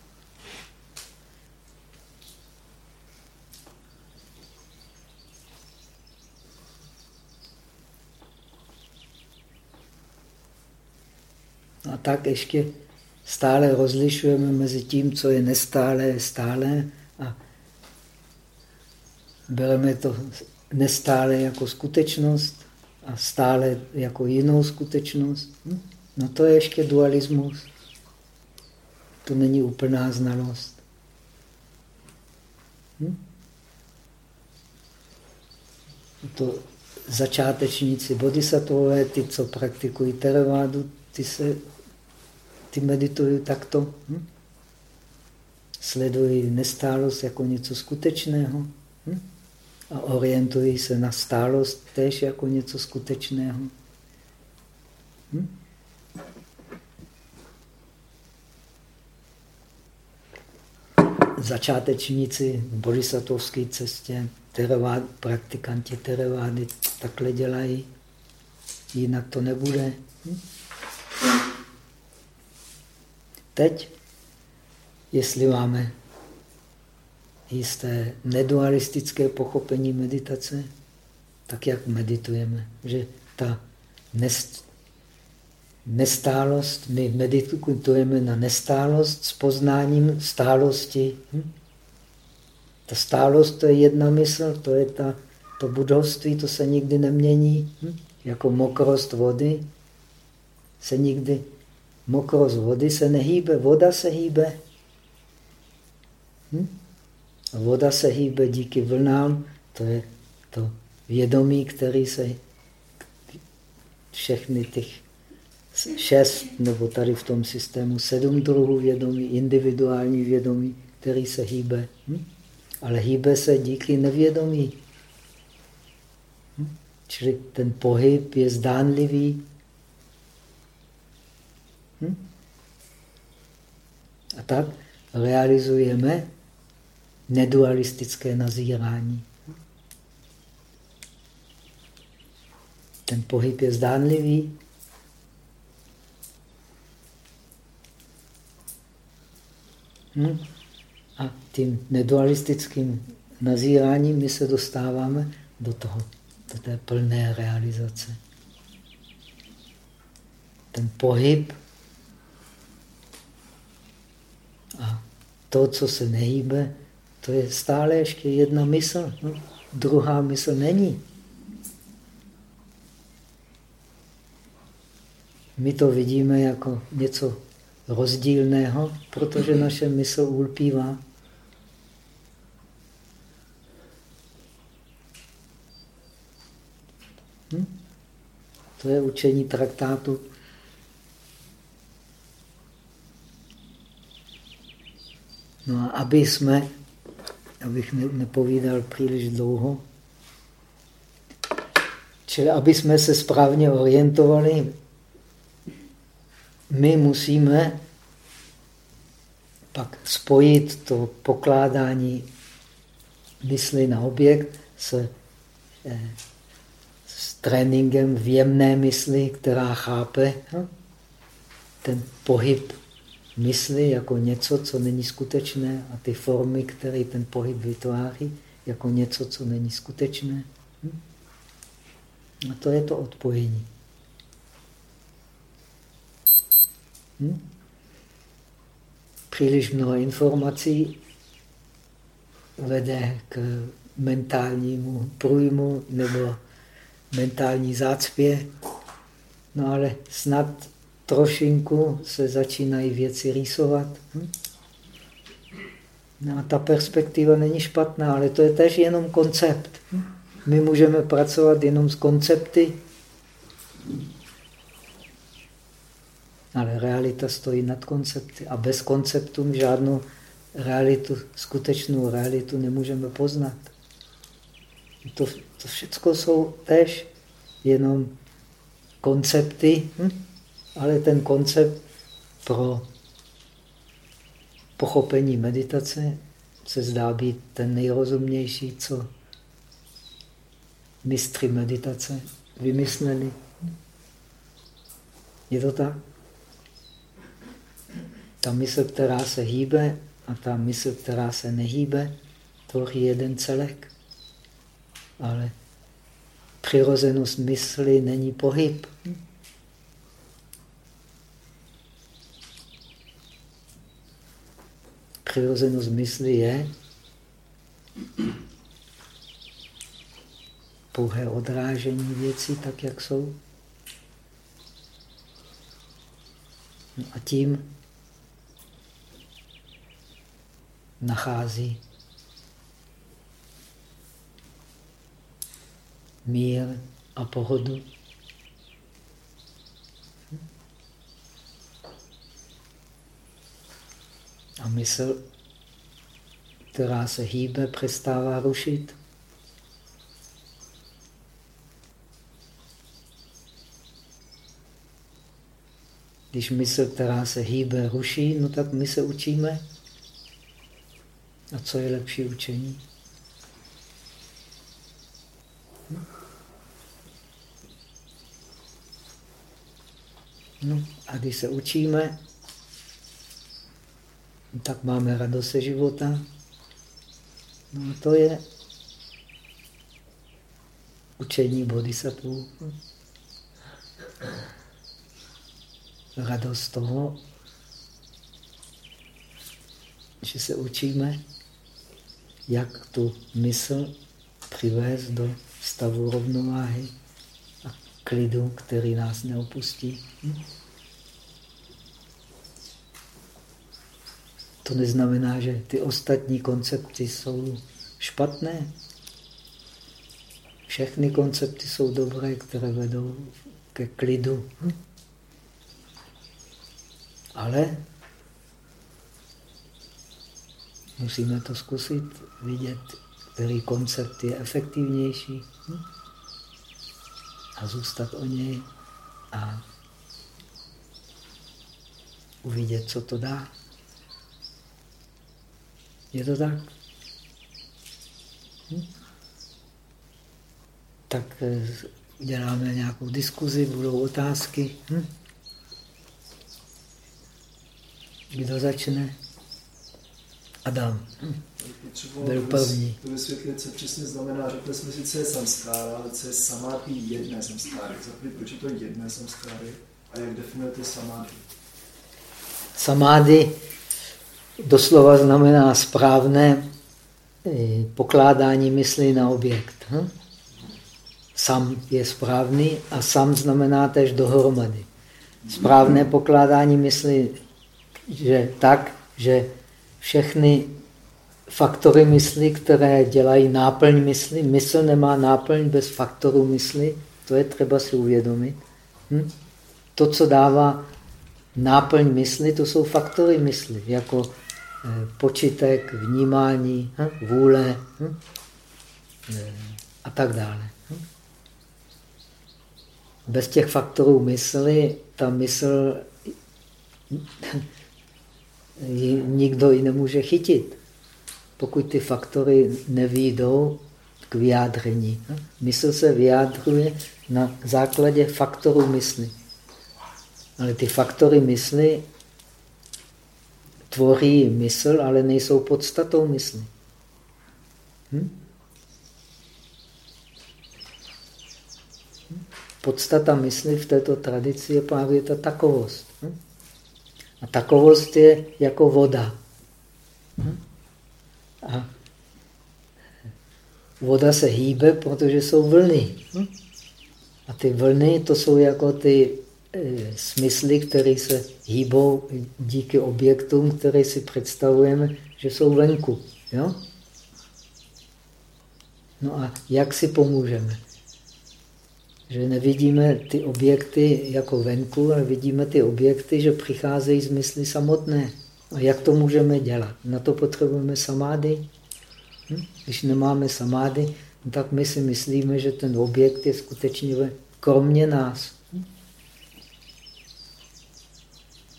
A tak ještě stále rozlišujeme mezi tím, co je nestále, stále a bereme to nestále jako skutečnost a stále jako jinou skutečnost. Hm? No to je ještě dualismus. To není úplná znalost. Hm? To začátečníci bodhisattvové, ty, co praktikují teravádu, ty se ty meditují takto. Hm? Sledují nestálost jako něco skutečného hm? a orientují se na stálost též jako něco skutečného. Hm? Začátečníci v bodhisattvovské cestě, terevád, praktikanti terevády takhle dělají, jinak to nebude. Hm? Teď, jestli máme jisté nedualistické pochopení meditace, tak jak meditujeme? Že ta nest, nestálost, my meditujeme na nestálost s poznáním stálosti. Hm? Ta stálost to je jedna mysl, to je ta, to budovství, to se nikdy nemění. Hm? Jako mokrost vody se nikdy Mokrost vody se nehýbe, voda se hýbe. Hm? A voda se hýbe díky vlnám, to je to vědomí, který se všechny těch šest, nebo tady v tom systému sedm druhů vědomí, individuální vědomí, který se hýbe. Hm? Ale hýbe se díky nevědomí. Hm? Čili ten pohyb je zdánlivý. A tak realizujeme nedualistické nazírání. Ten pohyb je zdánlivý. Hm? A tím nedualistickým nazíráním my se dostáváme do toho, do té plné realizace. Ten pohyb a to, co se nehýbe, to je stále ještě jedna mysl. No, druhá mysl není. My to vidíme jako něco rozdílného, protože naše mysl ulpívá. Hm? To je učení traktátu. No a aby jsme, abych nepovídal příliš dlouho, čili aby jsme se správně orientovali, my musíme pak spojit to pokládání mysli na objekt s, eh, s tréninkem v jemné mysli, která chápe no, ten pohyb mysli jako něco, co není skutečné a ty formy, které ten pohyb vytváří, jako něco, co není skutečné. Hm? A to je to odpojení. Hm? Příliš mnoho informací vede k mentálnímu průjmu nebo mentální zácpě. No ale snad trošinku se začínají věci rýsovat. Hm? No a ta perspektiva není špatná, ale to je tež jenom koncept. Hm? My můžeme pracovat jenom s koncepty, Ale realita stojí nad koncepty a bez konceptů žádnou realitu, skutečnou realitu nemůžeme poznat. To, to všechno jsou tež jenom koncepty, hm? Ale ten koncept pro pochopení meditace se zdá být ten nejrozumnější, co mistři meditace vymysleli. Je to tak? ta mysl, která se hýbe a ta mysl, která se nehýbe, tvoří jeden celek. Ale přirozenost mysli není pohyb. Přirozenost mysli je pouhé odrážení věcí tak, jak jsou. No a tím nachází mír a pohodu. A mysl, která se hýbe, přestává rušit. Když mysl, která se hýbe, ruší, no tak my se učíme a co je lepší učení? No, a když se učíme, tak máme radost se života. No a to je učení bodhisattva. Radost toho, že se učíme jak tu mysl přivést do stavu rovnováhy a klidu, který nás neopustí. To neznamená, že ty ostatní koncepty jsou špatné. Všechny koncepty jsou dobré, které vedou ke klidu. Ale musíme to zkusit vidět, který koncept je efektivnější hm? a zůstat o něj a uvidět, co to dá. Je to tak? Hm? Tak eh, uděláme nějakou diskuzi, budou otázky. Hm? Kdo začne? Adam. Hm. Byl první. To vysvětlit, co přesně znamená. Řekli jsme si, co je samskára, ale co je samády jedné samskáry. Zapojit, proč je to jedné samskáry a jak definujete samády? Samády doslova znamená správné eh, pokládání mysli na objekt. Hm? Sam je správný a sam znamená tež dohromady. Správné pokládání mysli že tak, že všechny faktory mysli, které dělají náplň mysli, mysl nemá náplň bez faktorů mysli, to je třeba si uvědomit. Hm? To, co dává náplň mysli, to jsou faktory mysli, jako eh, počítek, vnímání, hm? vůle? Eh, a tak dále. Bez těch faktorů mysli, ta mysl [LAUGHS] nikdo ji nemůže chytit, pokud ty faktory nevýjdou k vyjádření. Mysl se vyjádřuje na základě faktorů mysli. Ale ty faktory mysli tvoří mysl, ale nejsou podstatou mysli. Hm? Podstata mysli v této tradici je právě ta takovost. Hm? A takovost je jako voda. Hm? A voda se hýbe, protože jsou vlny. Hm? A ty vlny, to jsou jako ty smysly, které se hýbou díky objektům, které si představujeme, že jsou venku. Jo? No a jak si pomůžeme? Že nevidíme ty objekty jako venku, ale vidíme ty objekty, že přicházejí z mysli samotné. A jak to můžeme dělat? Na to potřebujeme samády. Hm? Když nemáme samády, tak my si myslíme, že ten objekt je skutečně kromě nás. Hm?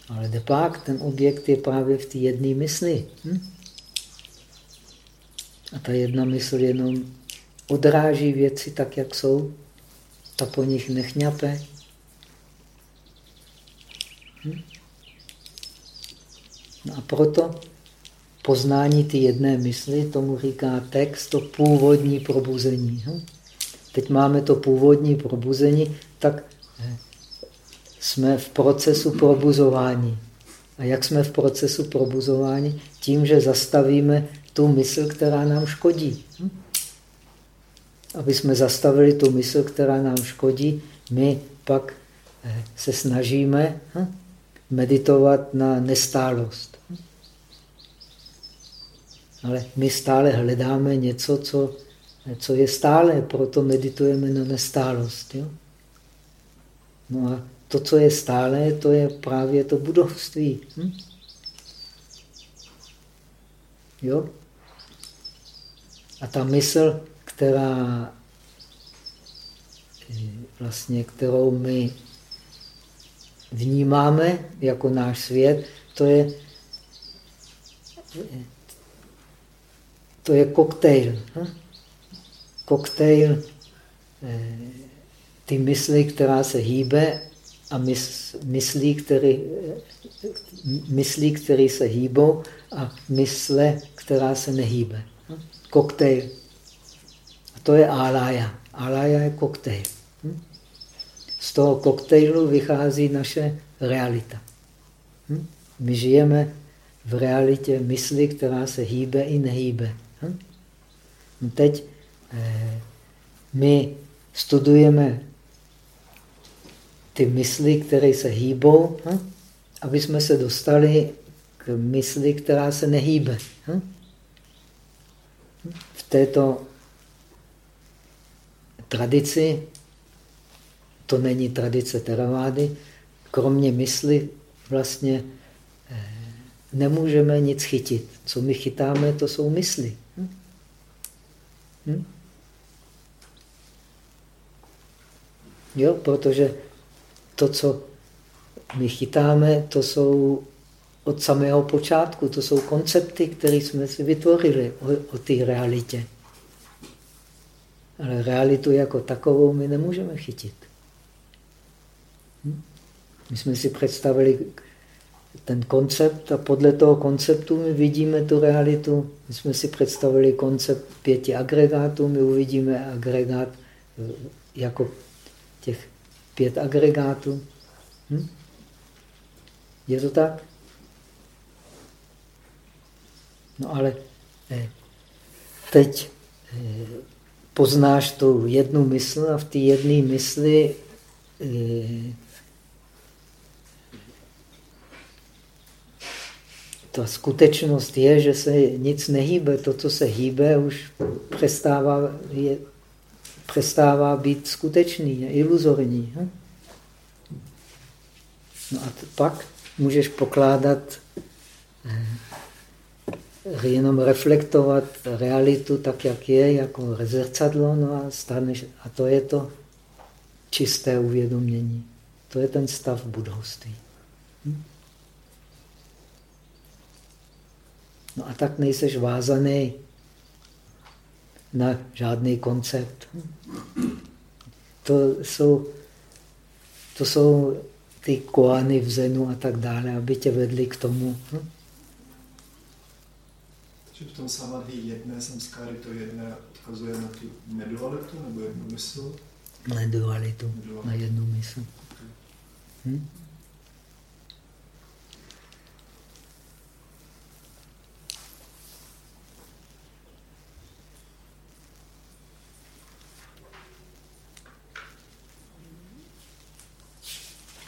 Ale de pak ten objekt je právě v té jedné mysli. Hm? A ta jedna mysl jenom odráží věci tak, jak jsou ta po nich nechňape. Hm? No a proto poznání ty jedné mysli, tomu říká text, to původní probuzení. Hm? Teď máme to původní probuzení, tak eh, jsme v procesu probuzování. A jak jsme v procesu probuzování? Tím, že zastavíme tu mysl, která nám škodí. Hm? aby jsme zastavili tu mysl, která nám škodí, my pak eh, se snažíme hm, meditovat na nestálost. Ale my stále hledáme něco, co, co je stále, proto meditujeme na nestálost. Jo? No a to, co je stále, to je právě to budovství. Hm? Jo? A ta mysl která vlastně, kterou my vnímáme jako náš svět, to je, to je koktejl. Hm? Koktejl eh, ty mysli, která se hýbe a mys, myslí, který, myslí, který se hýbou a mysle, která se nehýbe. Hm? Koktejl. To je alaya. Alaya je koktejl. Hm? Z toho koktejlu vychází naše realita. Hm? My žijeme v realitě mysli, která se hýbe i nehýbe. Teď eh, my studujeme ty mysli, které se hýbou, hm? aby jsme se dostali k mysli, která se nehýbe. Hm? V této tradici, to není tradice teravády, kromě mysli vlastně eh, nemůžeme nic chytit. Co my chytáme, to jsou mysli. Hm? Hm? Jo, protože to, co my chytáme, to jsou od samého počátku, to jsou koncepty, které jsme si vytvořili o, o té realitě. Ale realitu jako takovou my nemůžeme chytit. Hm? My jsme si představili ten koncept a podle toho konceptu my vidíme tu realitu. My jsme si představili koncept pěti agregátů, my uvidíme agregát eh, jako těch pět agregátů. Hm? Je to tak? No ale eh, teď eh, poznáš tu jednu mysl a v té jedné mysli ta skutečnost je, že se nic nehýbe. To, co se hýbe, už přestává, přestává být skutečný, je iluzorní. Hm? No a pak můžeš pokládat, eh, jenom reflektovat realitu tak, jak je, jako zrcadlo, no a staneš, a to je to čisté uvědomění. To je ten stav budovství. Hm? No a tak nejseš vázaný na žádný koncept. To jsou, to jsou ty koany v zenu a tak dále, aby tě vedli k tomu. Hm? Že v tom samadhi jedné samskáry to jedné odkazuje na tu nedualitu nebo jednu mysl? Nedualitu, na jednu mysl. Hm?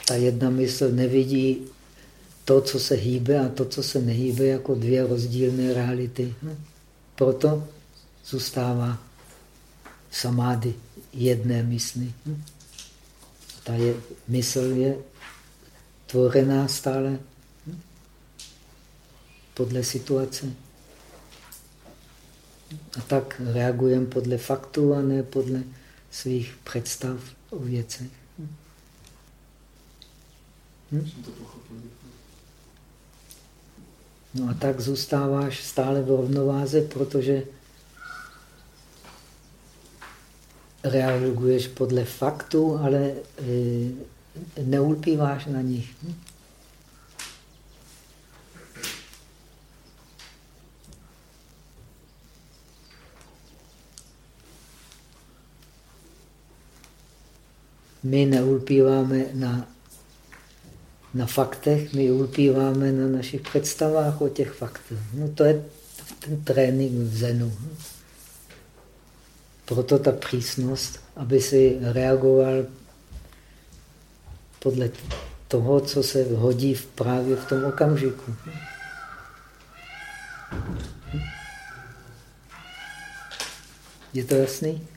Ta jedna mysl nevidí to, co se hýbe a to, co se nehýbe, jako dvě rozdílné reality. Hm? Proto zůstává samády jedné mysli. Hm? Ta je, mysl je tvorená stále hm? podle situace. A tak reagujeme podle faktů a ne podle svých představ o věcech. Hm? No a tak zůstáváš stále v rovnováze, protože reaguješ podle faktů, ale e, neulpíváš na nich. Hm? My neulpíváme na na faktech, my ulpíváme na našich představách o těch faktech. No to je ten trénink v zenu. Proto ta přísnost, aby si reagoval podle toho, co se hodí v právě v tom okamžiku. Je to jasný?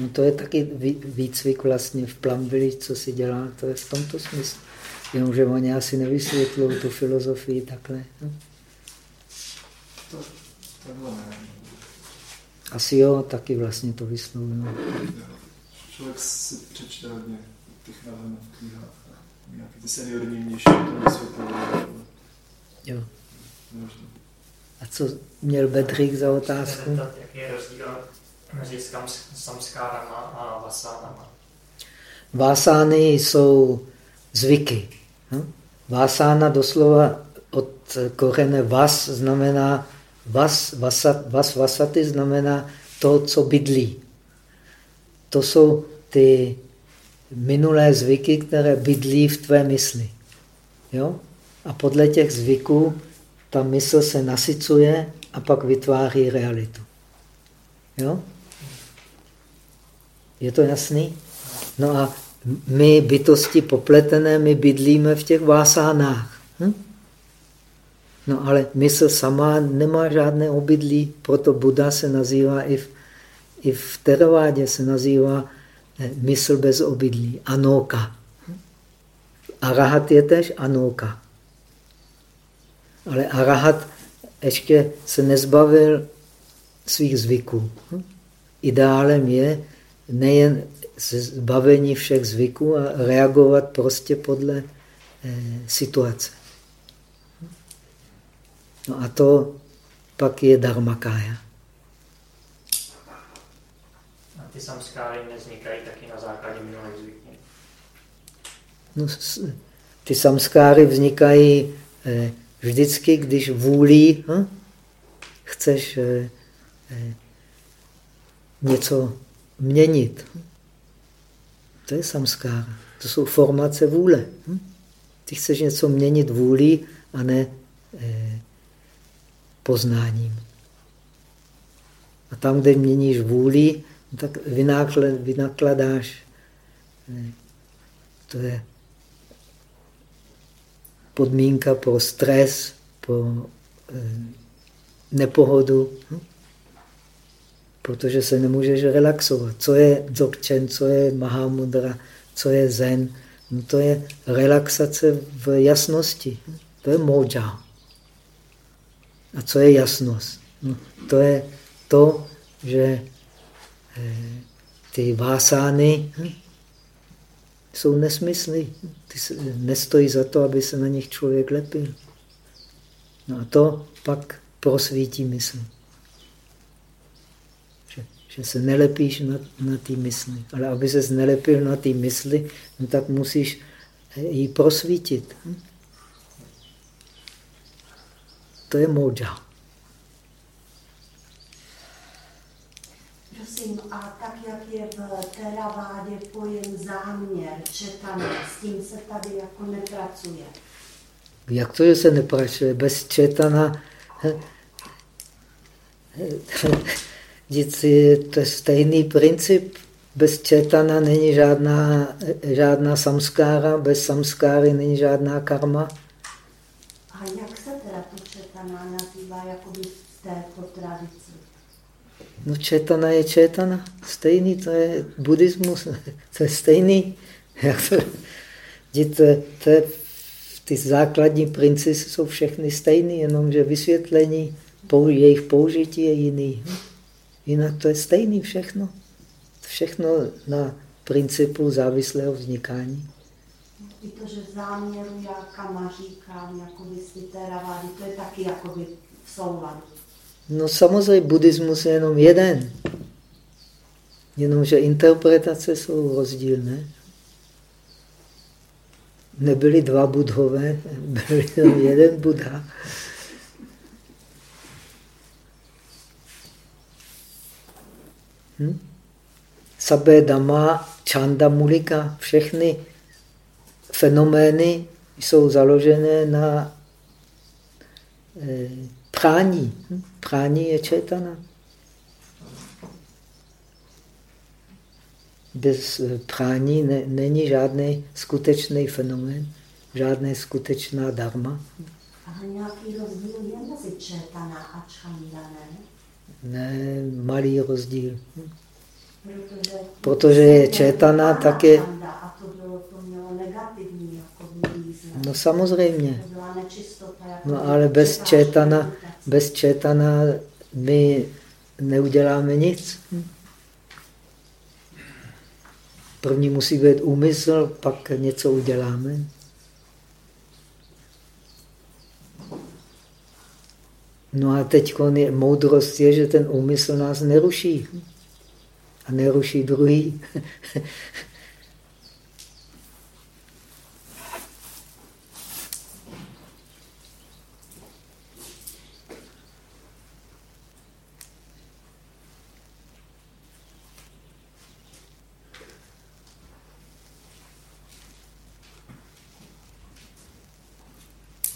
No to je taky výcvik vlastně v Plambili, co si dělá, to je v tomto smyslu. Jenomže oni asi nevysvětlují tu filozofii takhle. No. Asi jo, taky vlastně to vyslovují. No. Člověk si přečte hodně těch náhodných knihách. Nějaké ty seniorní mější to vysvětlují. Jo. A co měl Bedřich za otázku? Jaký je rozdíl mezi samskárama a vasánama? Vásány jsou zvyky. Hm? Vásána doslova od korene vas znamená vas, vasat, vas vasaty znamená to, co bydlí. To jsou ty minulé zvyky, které bydlí v tvé mysli. Jo? A podle těch zvyků ta mysl se nasycuje a pak vytváří realitu. Jo? Je to jasný? No a my, bytosti popletené, my bydlíme v těch vásánách. Hm? No ale mysl sama nemá žádné obydlí, proto Buddha se nazývá i v, i v teravádě se nazývá eh, mysl bez obydlí, anoka. arahat je tež anouka. Ale arahat ještě se nezbavil svých zvyků. Ideálem je nejen zbavení všech zvyků a reagovat prostě podle eh, situace. No a to pak je dharmakája. A ty samskáry nevznikají taky na základě minulých zvyků? No, ty samskáry vznikají eh, vždycky, když vůlí hm, chceš eh, eh, něco měnit. To je samskára. To jsou formace vůle. Hm? Ty chceš něco měnit vůlí a ne eh, poznáním. A tam, kde měníš vůli, tak vynakladáš. Eh, to je podmínka pro stres, pro eh, nepohodu, hm? Protože se nemůžeš relaxovat. Co je dzogchen, co je mahamudra, co je zen? No to je relaxace v jasnosti. To je moja. A co je jasnost? No, to je to, že eh, ty vásány hm, jsou nesmysly. Ty nestojí za to, aby se na nich člověk lepil. No a to pak prosvítí mysl. Že, se nelepíš na, na té mysli. Ale aby se nelepil na té mysli, no tak musíš ji prosvítit. Hm? To je moudra. Prosím, a tak, jak je v teravádě pojem záměr, četana, s tím se tady jako nepracuje. Jak to, že se nepracuje? Bez četana to je stejný princip. Bez četana není žádná, žádná samskára, bez samskáry není žádná karma. A jak se teda to četana nazývá jakoby v této tradici? No četana je četana. Stejný, to je buddhismus. [LAUGHS] To je stejný. [LAUGHS] To, to, to je, ty základní principy jsou všechny stejný, jenomže vysvětlení, jejich použití je jiný. Jinak to je stejný všechno. Všechno na principu závislého vznikání. I to, že záměru já kama říkám, jako si teravády, to je taky jakoby v souladu. No samozřejmě buddhismus je jenom jeden. Jenomže interpretace jsou rozdílné. Nebyli dva budhové, [LAUGHS] byl jenom jeden Buddha. Hm? Sabé dama, čanda mulika, všechny fenomény jsou založené na eh, prání. Hm? Prání je četana. Bez eh, prání ne, není žádný skutečný fenomén, žádná skutečná dharma. Ale nějaký rozdíl je mezi četana a čanda? Ne, malý rozdíl. Protože, je četana, tak je... No samozřejmě. No ale bez četana, bez četana my neuděláme nic. První musí být úmysl, pak něco uděláme. No a teď moudrost je, že ten úmysl nás neruší. A neruší druhý.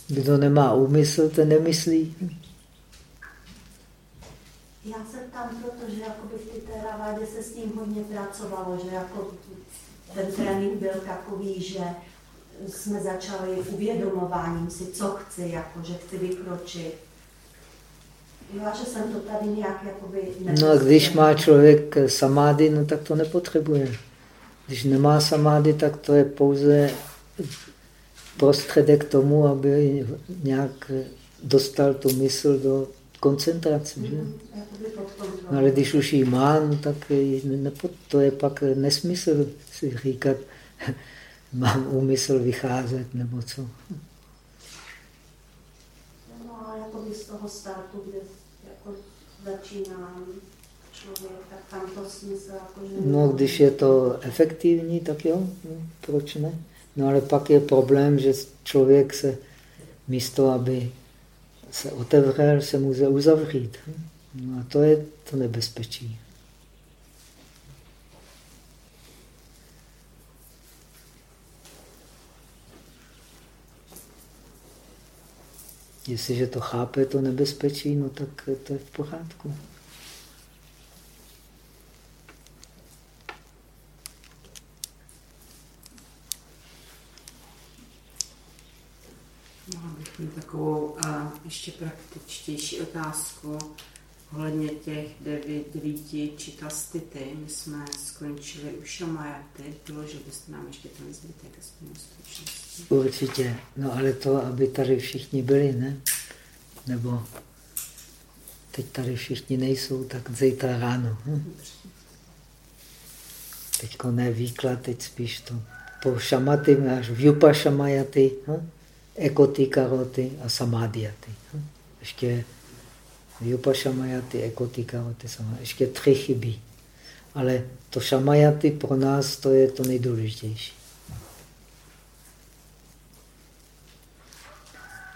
Kdo nemá úmysl, ten nemyslí. Já se ptám, protože jakoby v té teravádě se s tím hodně pracovalo, že jako ten trénink byl takový, že jsme začali uvědomováním si, co chci, jako, že chci vykročit. Jo, že jsem to tady nějak jakoby... No a když má člověk samády, no tak to nepotřebuje. Když nemá samády, tak to je pouze prostředek tomu, aby nějak dostal tu mysl do koncentrace. Že? No, ale když už ji má, no, tak to je pak nesmysl si říkat, [LAUGHS] mám úmysl vycházet nebo co. No ale jako z toho startu, kde jako začíná člověk, tak tam to smysl jako, že... No, když je to efektivní, tak jo, no, proč ne? No ale pak je problém, že člověk se místo, aby se otevřel, se může uzavřít. No a to je to nebezpečí. Jestliže to chápe, to nebezpečí, no tak to je v pořádku. Mohla bych mít takovou a ještě praktičtější otázku ohledně těch devět, devíti čitastity. My jsme skončili u šamajaty. Vyložil byste nám ještě ten zbytek aspoň? Určitě. No ale to, aby tady všichni byli, ne? Nebo teď tady všichni nejsou, tak zítra ráno. Hm? Teďko ne výklad, teď spíš to. Po šamaty máš vjupa šamajaty. Hm? Ekoty, a samadhiaty. Ještě vyupašamajaty, ekotykaroty, samadhiaty. Ještě tři chyby. Ale to šamajaty pro nás to je to nejdůležitější.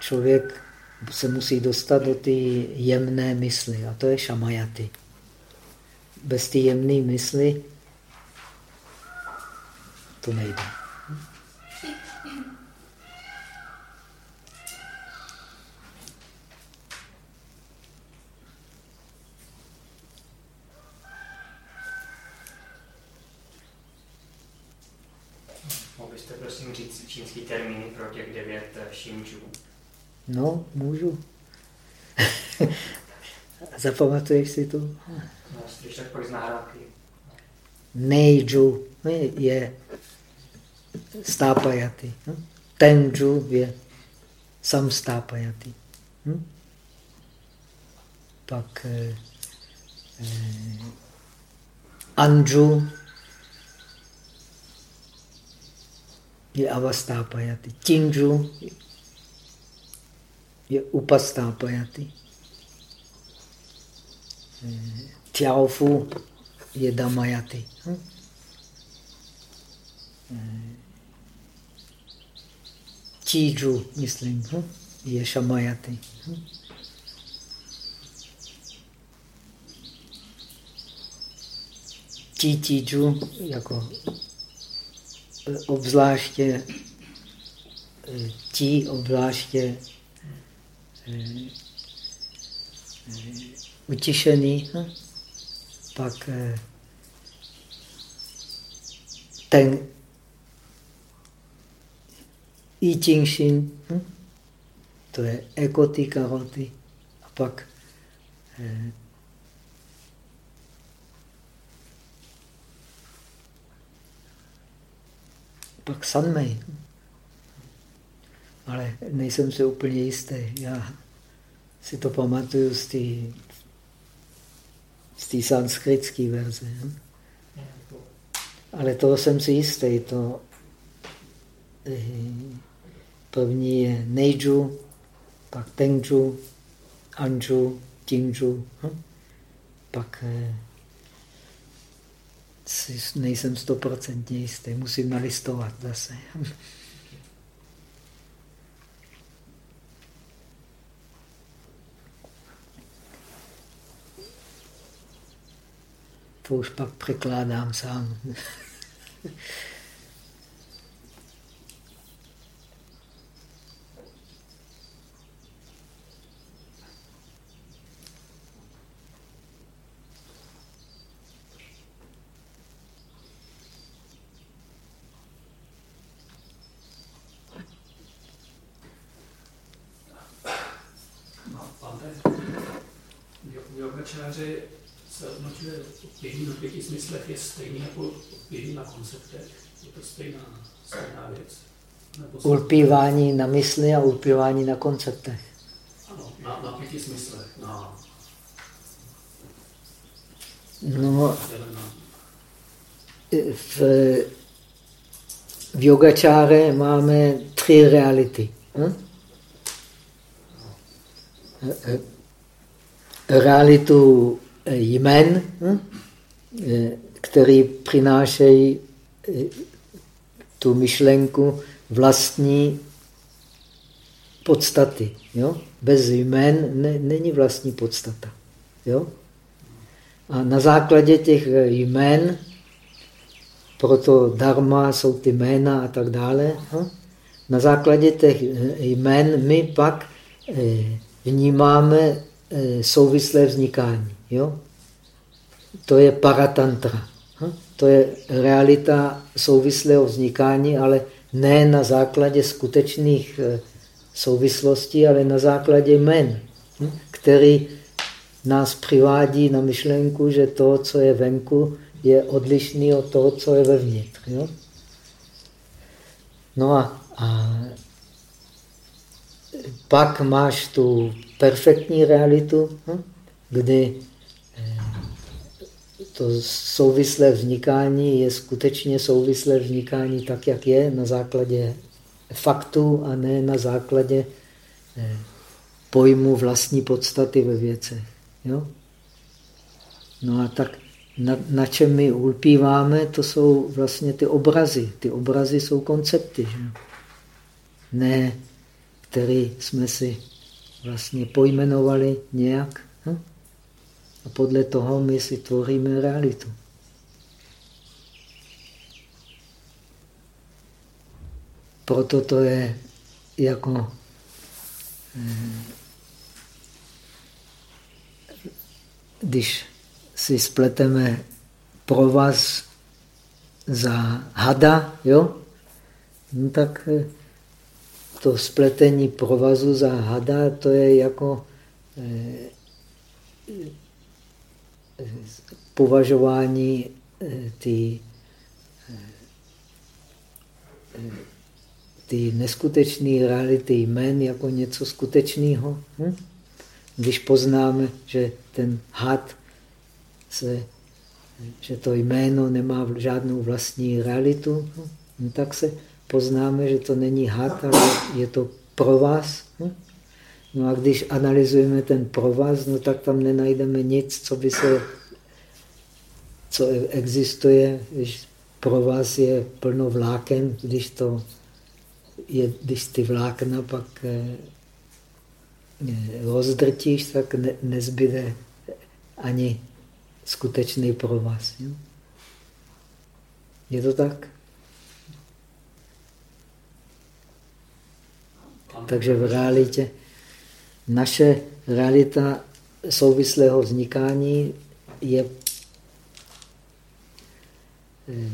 Člověk se musí dostat do ty jemné mysli a to je šamajaty. Bez ty jemné mysli to nejde. čínský termíny pro těch devět šinčů? Eh, no, můžu. [LAUGHS] Zapamatuješ si to? No, když tak pojď z nahrávky. Neiju je stápajaty. Hm? Tenju je sam stápajaty. Hm? Pak eh, eh, Anju je avastápajaty. Tinju je upastápajaty. Tiaofu je damajaty. Čížu, myslím, je šamajaty. Čítížu jako obzvláště eh, obzvláště eh, eh, utišený, hm? pak ten I hm? to je ekoty karoty, a pak pak Sanmei. Ale nejsem si úplně jistý. Já si to pamatuju z té z té sanskritské verze. Ale toho jsem si jistý. To eh, první je Neiju, pak Tengju, Anju, Tingju, hm? pak eh, nejsem stoprocentně jistý, musím nalistovat zase. [LAUGHS] To už pak překládám sám. yogačáři se označuje pění na pěti smyslech je stejný jako pění na konceptech. Je to stejná, stejná věc. Nebo ulpívání na mysli a ulpívání na konceptech. Ano, na, na pěti smyslech. Na, No, na, v, v yogačáre máme tři reality. Hm? Realitu jmen, hm? Který přinášejí eh, tu myšlenku vlastní podstaty. Jo? Bez jmen ne, není vlastní podstata. Jo? A na základě těch jmen, proto dharma jsou ty jména a tak dále, hm? na základě těch jmen my pak eh, vnímáme eh, souvislé vznikání. Jo? To je paratantra. Hm? To je realita souvislého vznikání, ale ne na základě skutečných eh, souvislostí, ale na základě jmen, hm? který nás přivádí na myšlenku, že to, co je venku, je odlišný od toho, co je vevnitř. Jo? No a, a pak máš tu perfektní realitu, hm? kdy to souvislé vznikání je skutečně souvislé vznikání tak, jak je, na základě faktů a ne na základě eh, pojmu vlastní podstaty ve věcech. Jo? No a tak na, na čem my ulpíváme, to jsou vlastně ty obrazy. Ty obrazy jsou koncepty, že? ne, které jsme si vlastně pojmenovali nějak. Hm? A podle toho my si tvoříme realitu. Proto to je jako eh, když si spleteme provaz za hada, jo? No tak eh, to spletení provazu za hada, to je jako eh, považování eh, ty, ty neskutečné reality jmen jako něco skutečného. Hm? Když poznáme, že ten had se, že to jméno nemá žádnou vlastní realitu, no, tak se poznáme, že to není had, ale je to provaz. No a když analyzujeme ten provaz, no tak tam nenajdeme nic, co by se, co existuje, když provaz je plno vláken, když to je, když ty vlákna pak eh, rozdrtíš, tak ne, nezbyde ani skutečný provaz. Jo? Je to tak? Takže v realitě naše realita souvislého vznikání je eh,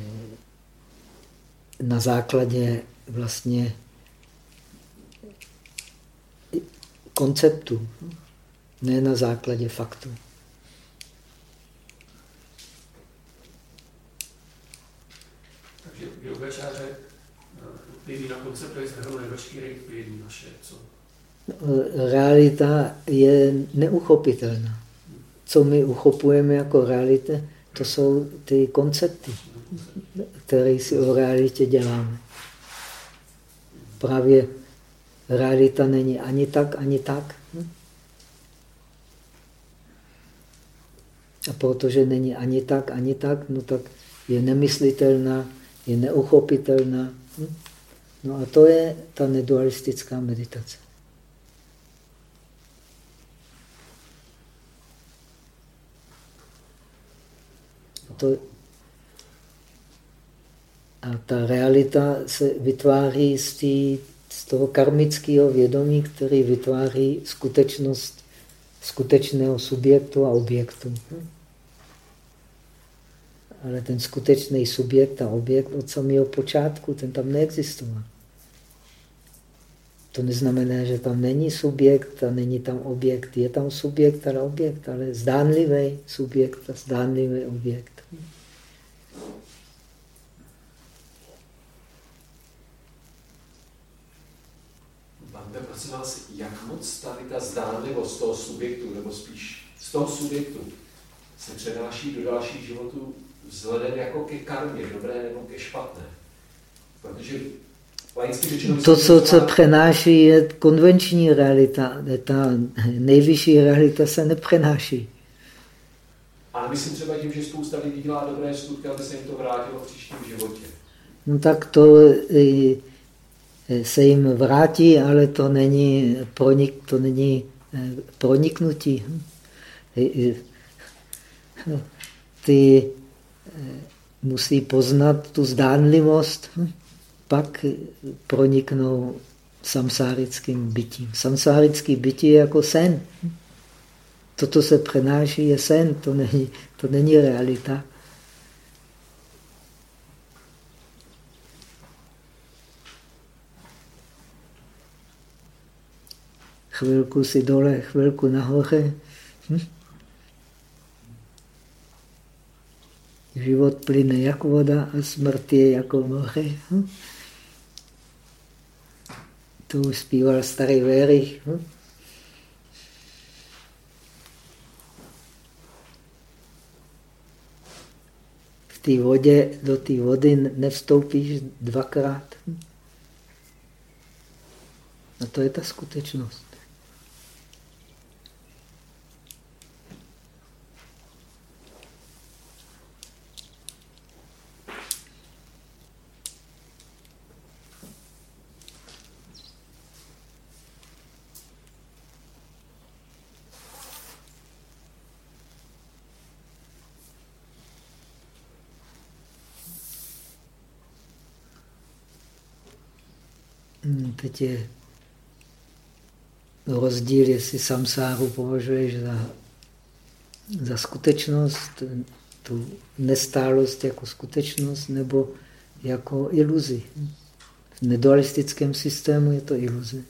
na základě vlastně konceptu, ne na základě faktu. Takže yogačáře lpění na konceptech zahrnuje veškeré lpění naše, co? Realita je neuchopitelná. Co my uchopujeme jako realita, to jsou ty koncepty, které si o realitě děláme. Právě realita není ani tak, ani tak. Hm? A protože není ani tak, ani tak, no tak je nemyslitelná, je neuchopitelná. Hm? No a to je ta nedualistická meditace. To, a ta realita se vytváří z té z toho karmického vědomí, který vytváří skutečnost skutečného subjektu a objektu. Ale ten skutečný subjekt a objekt od samého počátku, ten tam neexistoval. To neznamená, že tam není subjekt a není tam objekt. Je tam subjekt, ale objekt, ale zdánlivý subjekt a zdánlivý objekt. Ante, prosím vás, jak moc tady ta zdánlivost toho subjektu, nebo spíš z toho subjektu, se přenáší do dalších životů vzhledem jako ke karmě, dobré nebo ke špatné. Protože to, co se přenáší, je konvenční realita. Ta nejvyšší realita se nepřenáší. Ale myslím třeba tím, že spousta lidí dělá dobré skutky, aby se jim to vrátilo v příštím životě. No tak to se jim vrátí, ale to není, pronik, to není eh, proniknutí. Ty eh, musí poznat tu zdánlivost, pak proniknou samsárickým bytím. Samsárický bytí je jako sen. Toto se přenáší, je sen, to není, to není realita. Chvilku si dole, chvilku nahoře. Hm? Život plyne jako voda a smrt je jako moře. Hm? To už zpíval starý Vérich. Hm? V té vodě, do té vody nevstoupíš dvakrát. Hm? A to je ta skutečnost. Teď je rozdíl, jestli samsáru považuješ za, za skutečnost, tu nestálost jako skutečnost, nebo jako iluzi. V nedualistickém systému je to iluze.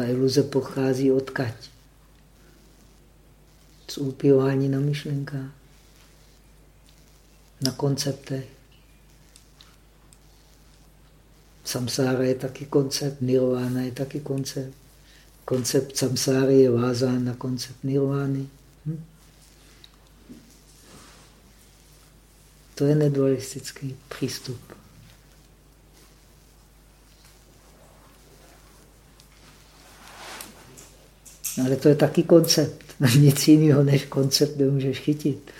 Ta iluze pochází od kať. Z úpěvání na myšlenkách, na konceptech. Samsára je taky koncept, nirvana je taky koncept. Koncept samsáry je vázán na koncept nirvány. Hm? To je nedualistický přístup. Ale to je taky koncept. [LAUGHS] Nic jiného než koncept nemůžeš chytit.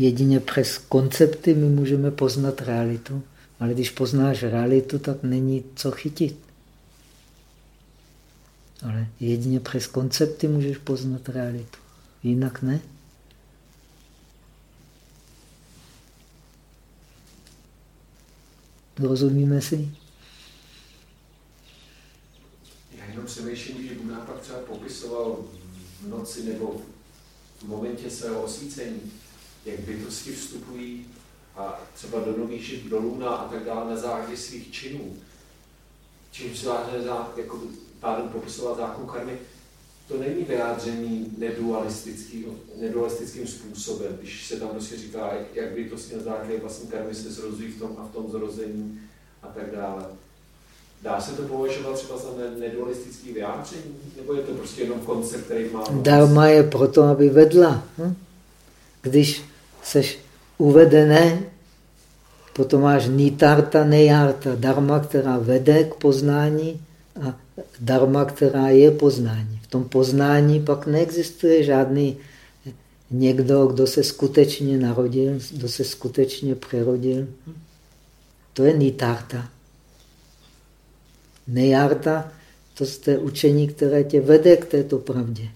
jedině přes koncepty my můžeme poznat realitu. Ale když poznáš realitu, tak není co chytit. Ale jedině přes koncepty můžeš poznat realitu. Jinak ne. Rozumíme si? Já jenom přemýšlím, že Buddha pak třeba popisoval v noci nebo v momentě svého osvícení, jak bytosti vstupují a třeba do nových do luna a tak dále na základě svých činů. Čímž zvláště jako pádem popisoval zákon karmy, to není vyjádření nedualistickým způsobem, když se tam prostě říká, jak by to s na základě vlastní karmy se zrozují v tom a v tom zrození a tak dále. Dá se to považovat třeba za nedualistický vyjádření? Nebo je to prostě jenom koncept, který má... Dharma je proto, aby vedla. Hm? Když seš uvedené, potom máš nitarta, nejarta, dharma, která vede k poznání a dharma, která je poznání. V tom poznání pak neexistuje žádný někdo, kdo se skutečně narodil, kdo se skutečně přerodil. To je nitarta. Nejarta, to je učení, které tě vede k této pravdě.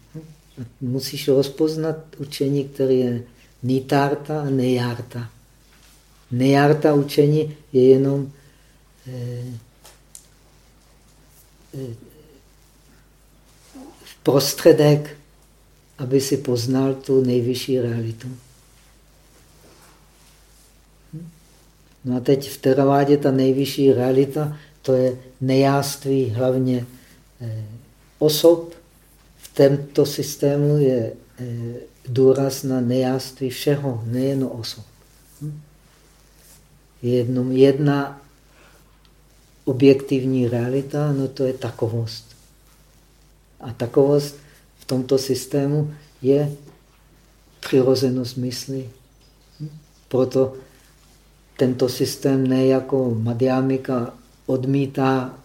Musíš rozpoznat učení, které je nitarta a nejarta. Nejarta učení je jenom eh, prostředek, aby si poznal tu nejvyšší realitu. No a teď v teravádě ta nejvyšší realita, to je nejáství hlavně eh, osob. V tomto systému je eh, důraz na nejáství všeho, nejen osob. Hm? Jedna objektivní realita, no to je takovost. A takovost v tomto systému je přirozenost mysli. Proto tento systém ne jako Madhyamika odmítá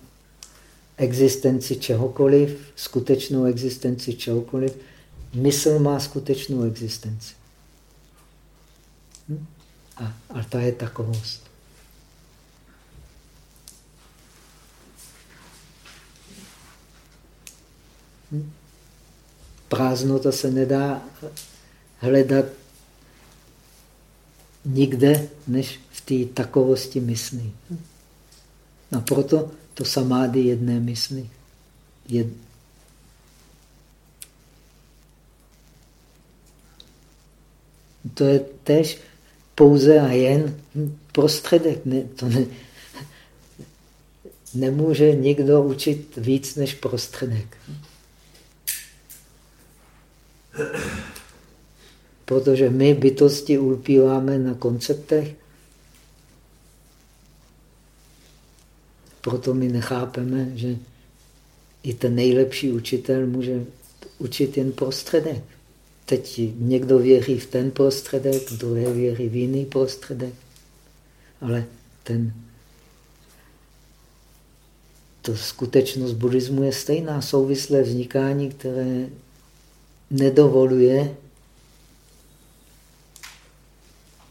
existenci čehokoliv, skutečnou existenci čehokoliv. Mysl má skutečnou existenci. Hm? A, a ta je takovost. Prázdnota se nedá hledat nikde, než v té takovosti mysli. A proto to samády jedné mysli. Jed... To je tež pouze a jen prostředek. Ne, to ne, nemůže nikdo učit víc než prostředek. Protože my bytosti ulpíváme na konceptech, proto my nechápeme, že i ten nejlepší učitel může učit jen prostředek. Teď někdo věří v ten prostředek, druhý věří v jiný prostředek, ale ten, to skutečnost buddhismu je stejná, souvislé vznikání, které nedovoluje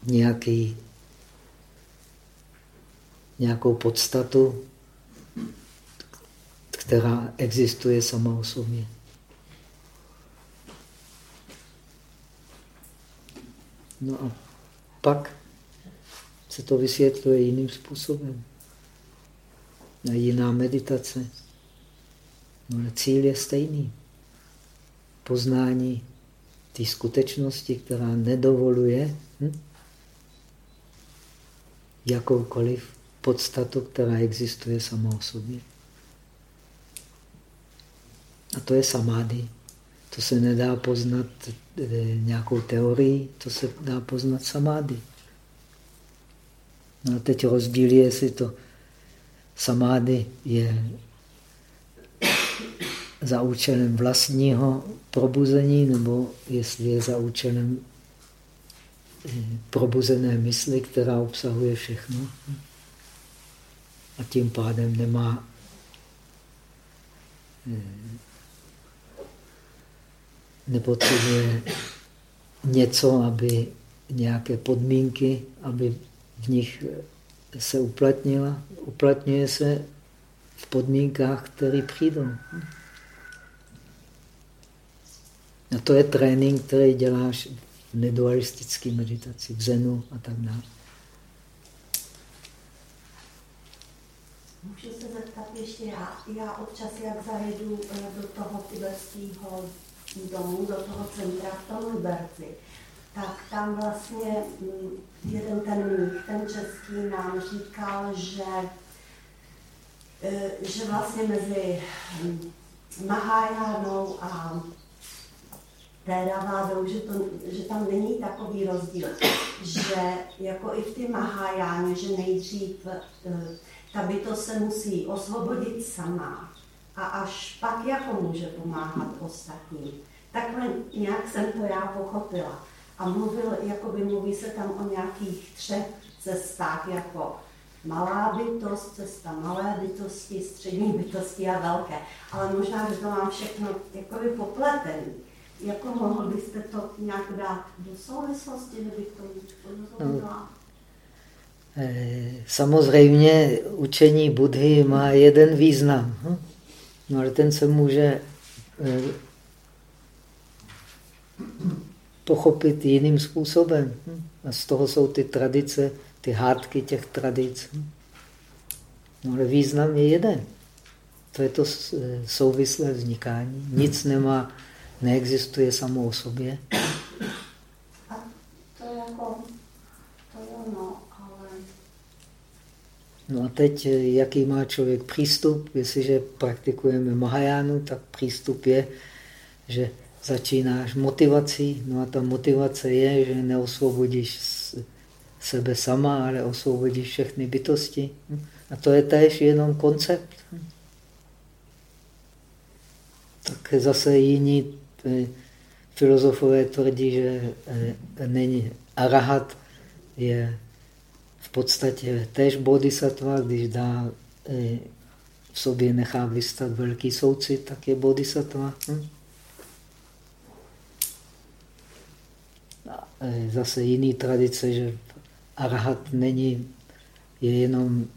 nějaký, nějakou podstatu, která existuje sama o sobě. No a pak se to vysvětluje jiným způsobem. A jiná meditace. No ale cíl je stejný poznání té skutečnosti, která nedovoluje hm, jakoukoliv podstatu, která existuje sama o sobě. A to je samády. To se nedá poznat eh, nějakou teorií, to se dá poznat samády. No a teď rozdíl je, jestli to samády je za účelem vlastního probuzení, nebo jestli je za účelem eh, probuzené mysli, která obsahuje všechno. A tím pádem nemá eh, nepotřebuje něco, aby nějaké podmínky, aby v nich se uplatnila. Uplatňuje se v podmínkách, které přijdou. A to je trénink, který děláš v nedualistické meditaci, v zenu a tak dále. Můžu se zeptat ještě já. Já občas, jak zajedu eh, do toho tibetského domu, do toho centra v tom Liberci, tak tam vlastně mm, jeden ten mních, ten český, nám říkal, že, eh, že vlastně mezi hm, Mahajánou a Theravádou, že, to, že tam není takový rozdíl, že jako i v ty Mahajáně, že nejdřív eh, ta bytost se musí osvobodit sama a až pak jako může pomáhat ostatním. Takhle nějak jsem to já pochopila. A mluvil, jakoby mluví se tam o nějakých třech cestách, jako malá bytost, cesta malé bytosti, střední bytosti a velké. Ale možná, že to mám všechno jakoby popletený. Jako mohl byste to nějak dát do souvislosti, kdybych to porozuměla? Eh, samozřejmě učení Budhy má jeden význam, hm? no ale ten se může eh, pochopit jiným způsobem. Hm? A z toho jsou ty tradice, ty hádky těch tradic. Hm? No ale význam je jeden. To je to souvislé vznikání. Nic nemá, neexistuje samo o sobě. A to je jako, to je ono, ale... No a teď, jaký má člověk přístup? Jestliže praktikujeme Mahajánu, tak přístup je, že začínáš motivací, no a ta motivace je, že neosvobodíš sebe sama, ale osvobodíš všechny bytosti. A to je též jenom koncept. Tak zase jiní filozofové tvrdí, že eh, není arahat je v podstatě též bodhisattva, když dá eh, v sobě nechá vystat velký soucit, tak je bodhisattva. Hm? Zase jiný tradice, že arahat není, je jenom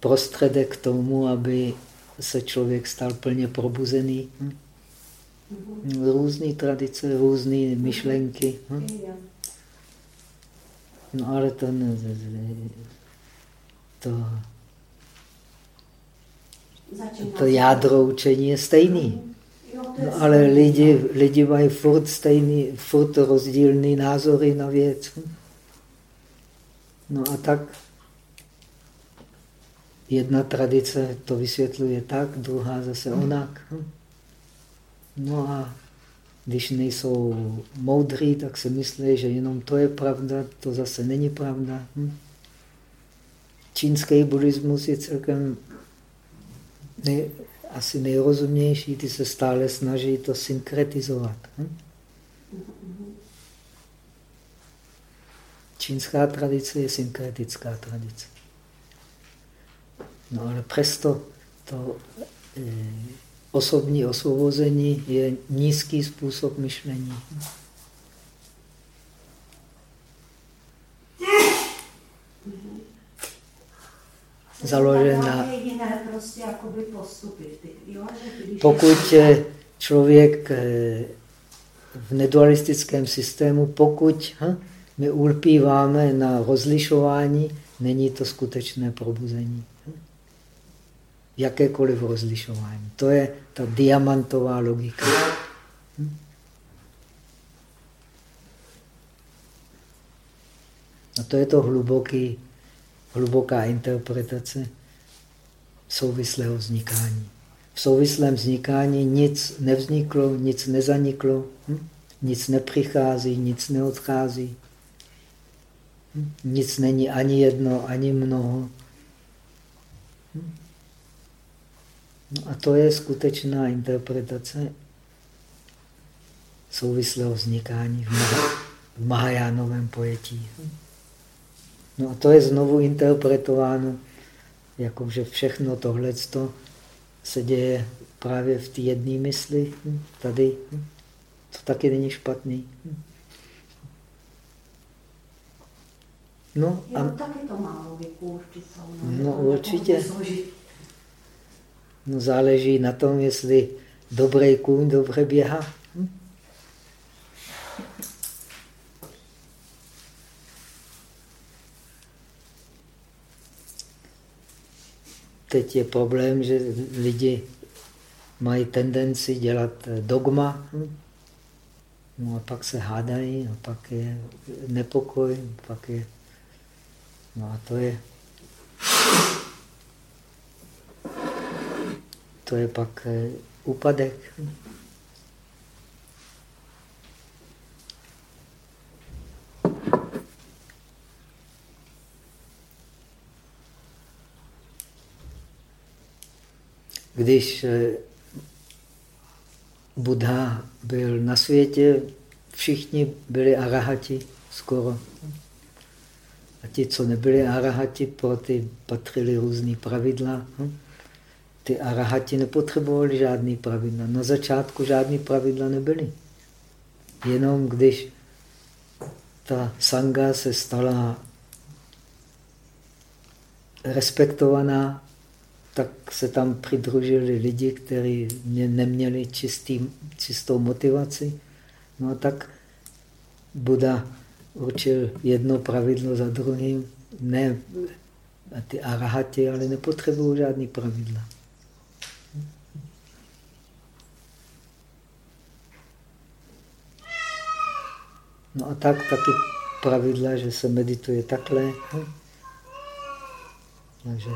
prostředek k tomu, aby se člověk stal plně probuzený. Hm? Různé tradice, různé myšlenky. Hm? No ale to, to, to jádro učení je stejný. No, ale lidi, lidi mají furt stejný, furt rozdílný názory na věc. Hm? No a tak jedna tradice to vysvětluje tak, druhá zase onak. Hm? No a když nejsou moudří, tak si myslí, že jenom to je pravda, to zase není pravda. Hm? Čínský buddhismus je celkem nej, asi nejrozumnější, ty se stále snaží to synkretizovat. Hm? Čínská tradice je synkretická tradice. No ale přesto to e, osobní osvobození je nízký způsob myšlení. Založen na... Prostě pokud člověk eh, v nedualistickém systému, pokud hm, my ulpíváme na rozlišování, není to skutečné probuzení. Jakékoliv rozlišování. To je ta diamantová logika. A to je to hluboký, hluboká interpretace souvislého vznikání. V souvislém vznikání nic nevzniklo, nic nezaniklo, hm? nic nepřichází, nic neodchází. Nic není ani jedno, ani mnoho. No a to je skutečná interpretace souvislého vznikání v Mahajánovém pojetí. No a to je znovu interpretováno, jako že všechno tohle se děje právě v té jedné mysli. Tady to taky není špatný. No, a... taky to má logiku. No, no určitě. No, záleží na tom, jestli dobrý kůň dobře běhá. Hm? Teď je problém, že lidi mají tendenci dělat dogma, hm? no a pak se hádají, a pak je nepokoj, pak je No a to je, to je pak eh, úpadek. Když eh, Buddha byl na světě, všichni byli arahati skoro. A ti, co nebyli arahati, pro ty patřili různý pravidla. Hm? Ty arahati nepotřebovali žádný pravidla. Na začátku žádný pravidla nebyly. Jenom když ta sanga se stala respektovaná, tak se tam přidružili lidi, kteří neměli čistý, čistou motivaci. No a tak Buda určil jedno pravidlo za druhým. Ne ty arahati, ale nepotřebují žádný pravidla. No a tak taky pravidla, že se medituje takhle. Takže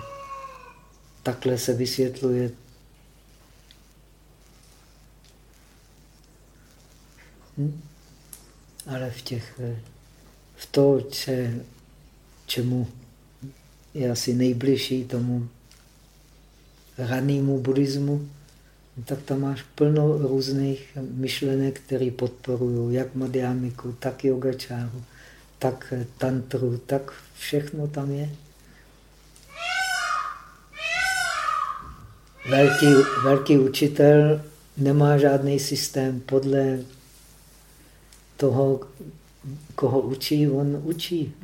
takhle se vysvětluje hm? Ale v těch, v to, če, čemu je asi nejbližší tomu ranému buddhismu, tak tam máš plno různých myšlenek, které podporují jak Madhyamiku, tak yogačáru, tak tantru, tak všechno tam je. Velký, velký učitel nemá žádný systém podle toho, koho učí, on učí.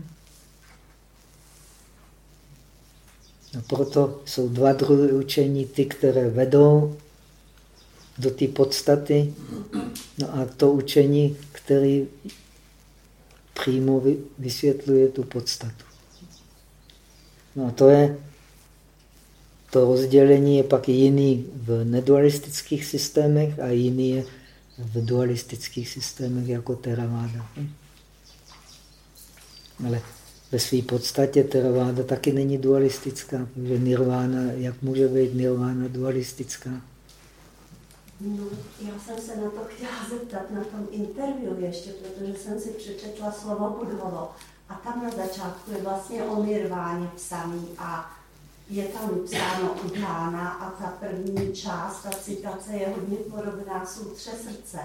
No proto jsou dva druhy učení, ty, které vedou do té podstaty, no a to učení, který přímo vysvětluje tu podstatu. No a to je, to rozdělení je pak jiný v nedualistických systémech a jiný je v dualistických systémech jako Theravada. Ale ve své podstatě Theravada taky není dualistická, protože nirvana, jak může být nirvana dualistická? No, já jsem se na to chtěla zeptat na tom interview ještě, protože jsem si přečetla slovo Budhovo. A tam na začátku je vlastně o nirváně psaný a je tam psáno udhána a ta první část, ta citace je hodně podobná sutře srdce.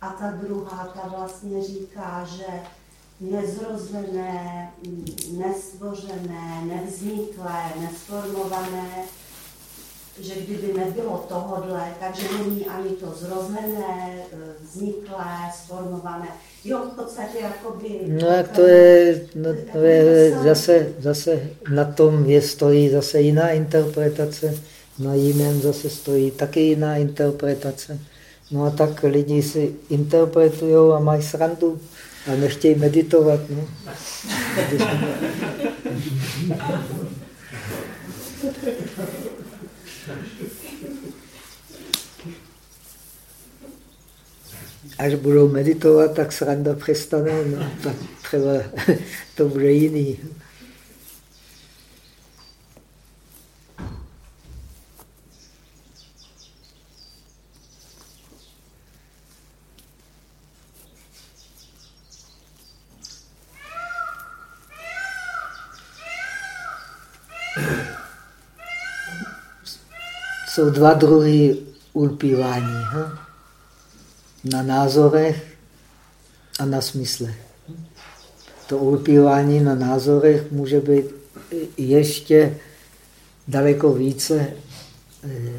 A ta druhá, ta vlastně říká, že nezrozené, nestvořené, nevzniklé, nesformované že kdyby nebylo tohodle, takže není ani to zrozené, vzniklé, sformované. Jo, v podstatě jakoby... No jak to je, no, to je zase, zase na tom je stojí zase jiná interpretace, na jiném zase stojí taky jiná interpretace. No a tak lidi si interpretují a mají srandu a nechtějí meditovat. No. [LAUGHS] Až budou meditovat, tak sranda přestane, no, tak třeba [LAUGHS] to bude jiný. Jsou dva druhy ulpívání. Hm? Na názorech a na smyslech. To ulpívání na názorech může být ještě daleko více eh,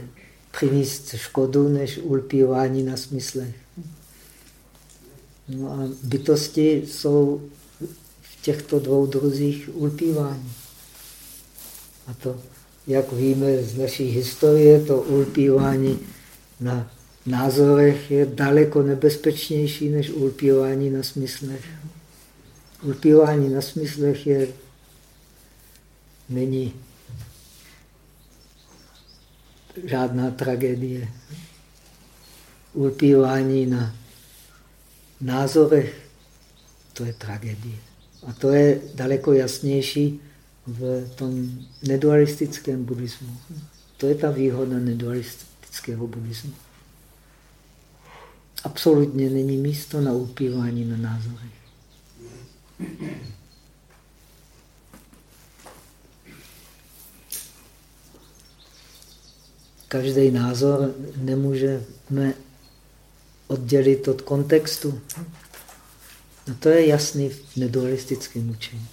přinést škodu, než ulpívání na smyslech. No a bytosti jsou v těchto dvou druzích ulpívání. A to jak víme z naší historie, to ulpívání na názorech je daleko nebezpečnější než ulpívání na smyslech. Ulpívání na smyslech je, není žádná tragédie. Ulpívání na názorech, to je tragédie. A to je daleko jasnější v tom nedualistickém buddhismu. To je ta výhoda nedualistického buddhismu. Absolutně není místo na upívání na názory. Každý názor nemůžeme oddělit od kontextu. No to je jasný v nedualistickém učení.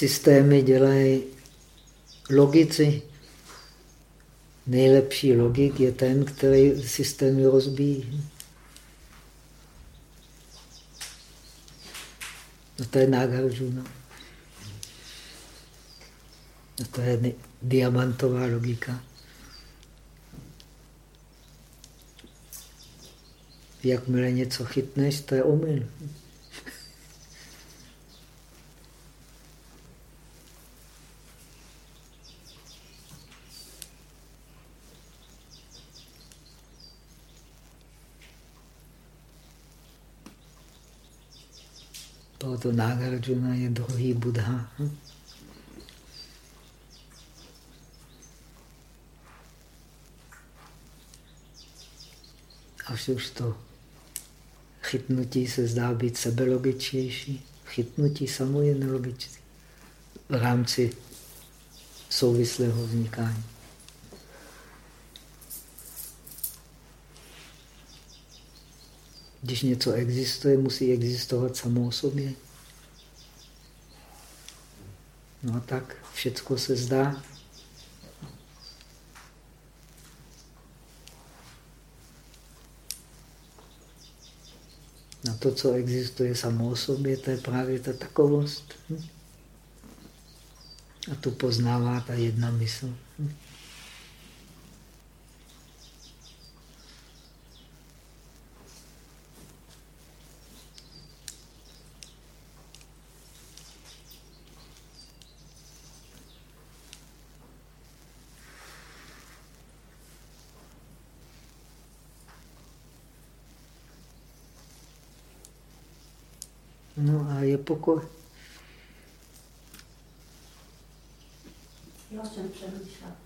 Systémy dělají logici. Nejlepší logik je ten, který systémy rozbíjí. No to je Nagarjuna. No to je diamantová logika. Jakmile něco chytneš, to je omyl. Tohoto Nagarjuna je druhý Buddha. Hm? Až už to chytnutí se zdá být sebelogičnější. Chytnutí samo je nelogické v rámci souvislého vznikání. Když něco existuje, musí existovat samo o sobě. No a tak všecko se zdá. Na to, co existuje samo o sobě, to je právě ta takovost. A tu poznává ta jedna mysl. Hm? No a je pokoj. Já jsem přemýšlela.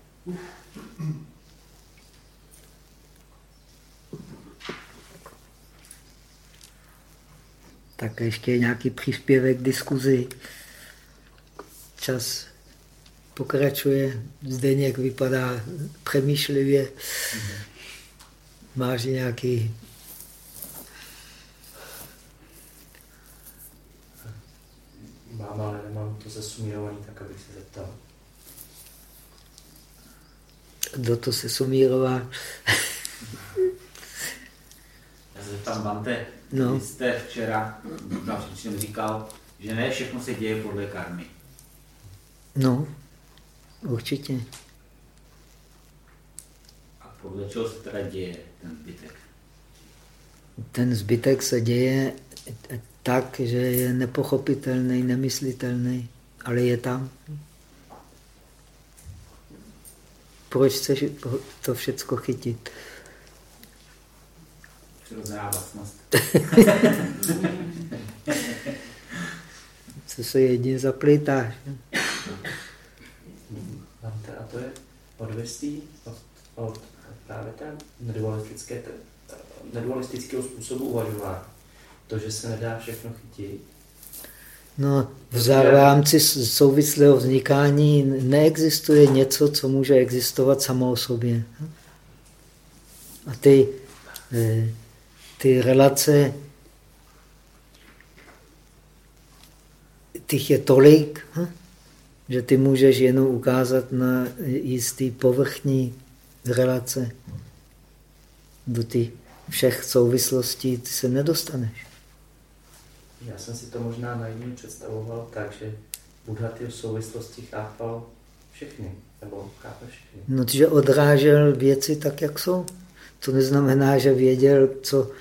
Tak ještě nějaký příspěvek k diskuzi. Čas pokračuje. Zdeněk vypadá přemýšlivě. Máš nějaký Mám, ale nemám to zesumírovaný, tak abych se zeptal. Kdo to se sumírová? Já se zeptám Bante, no. vy jste včera na říkal, že ne všechno se děje podle karmy. No, určitě. A podle čeho se teda děje ten zbytek? Ten zbytek se děje tak, že je nepochopitelný, nemyslitelný, ale je tam. Proč chceš to všecko chytit? Přirozená vlastnost. Co se jedně zaplítáš? A to je odvestý od, od právě nedualistické, nedualistického způsobu uvažování to, že se nedá všechno chytit. No, v rámci souvislého vznikání neexistuje něco, co může existovat samo o sobě. A ty, eh, ty relace, těch je tolik, hm, že ty můžeš jenom ukázat na jistý povrchní relace. Do těch všech souvislostí ty se nedostaneš. Já jsem si to možná naivně představoval tak, že Buddha ty souvislosti chápal všechny, nebo chápe všechny. No, že odrážel věci tak, jak jsou. To neznamená, že věděl, co,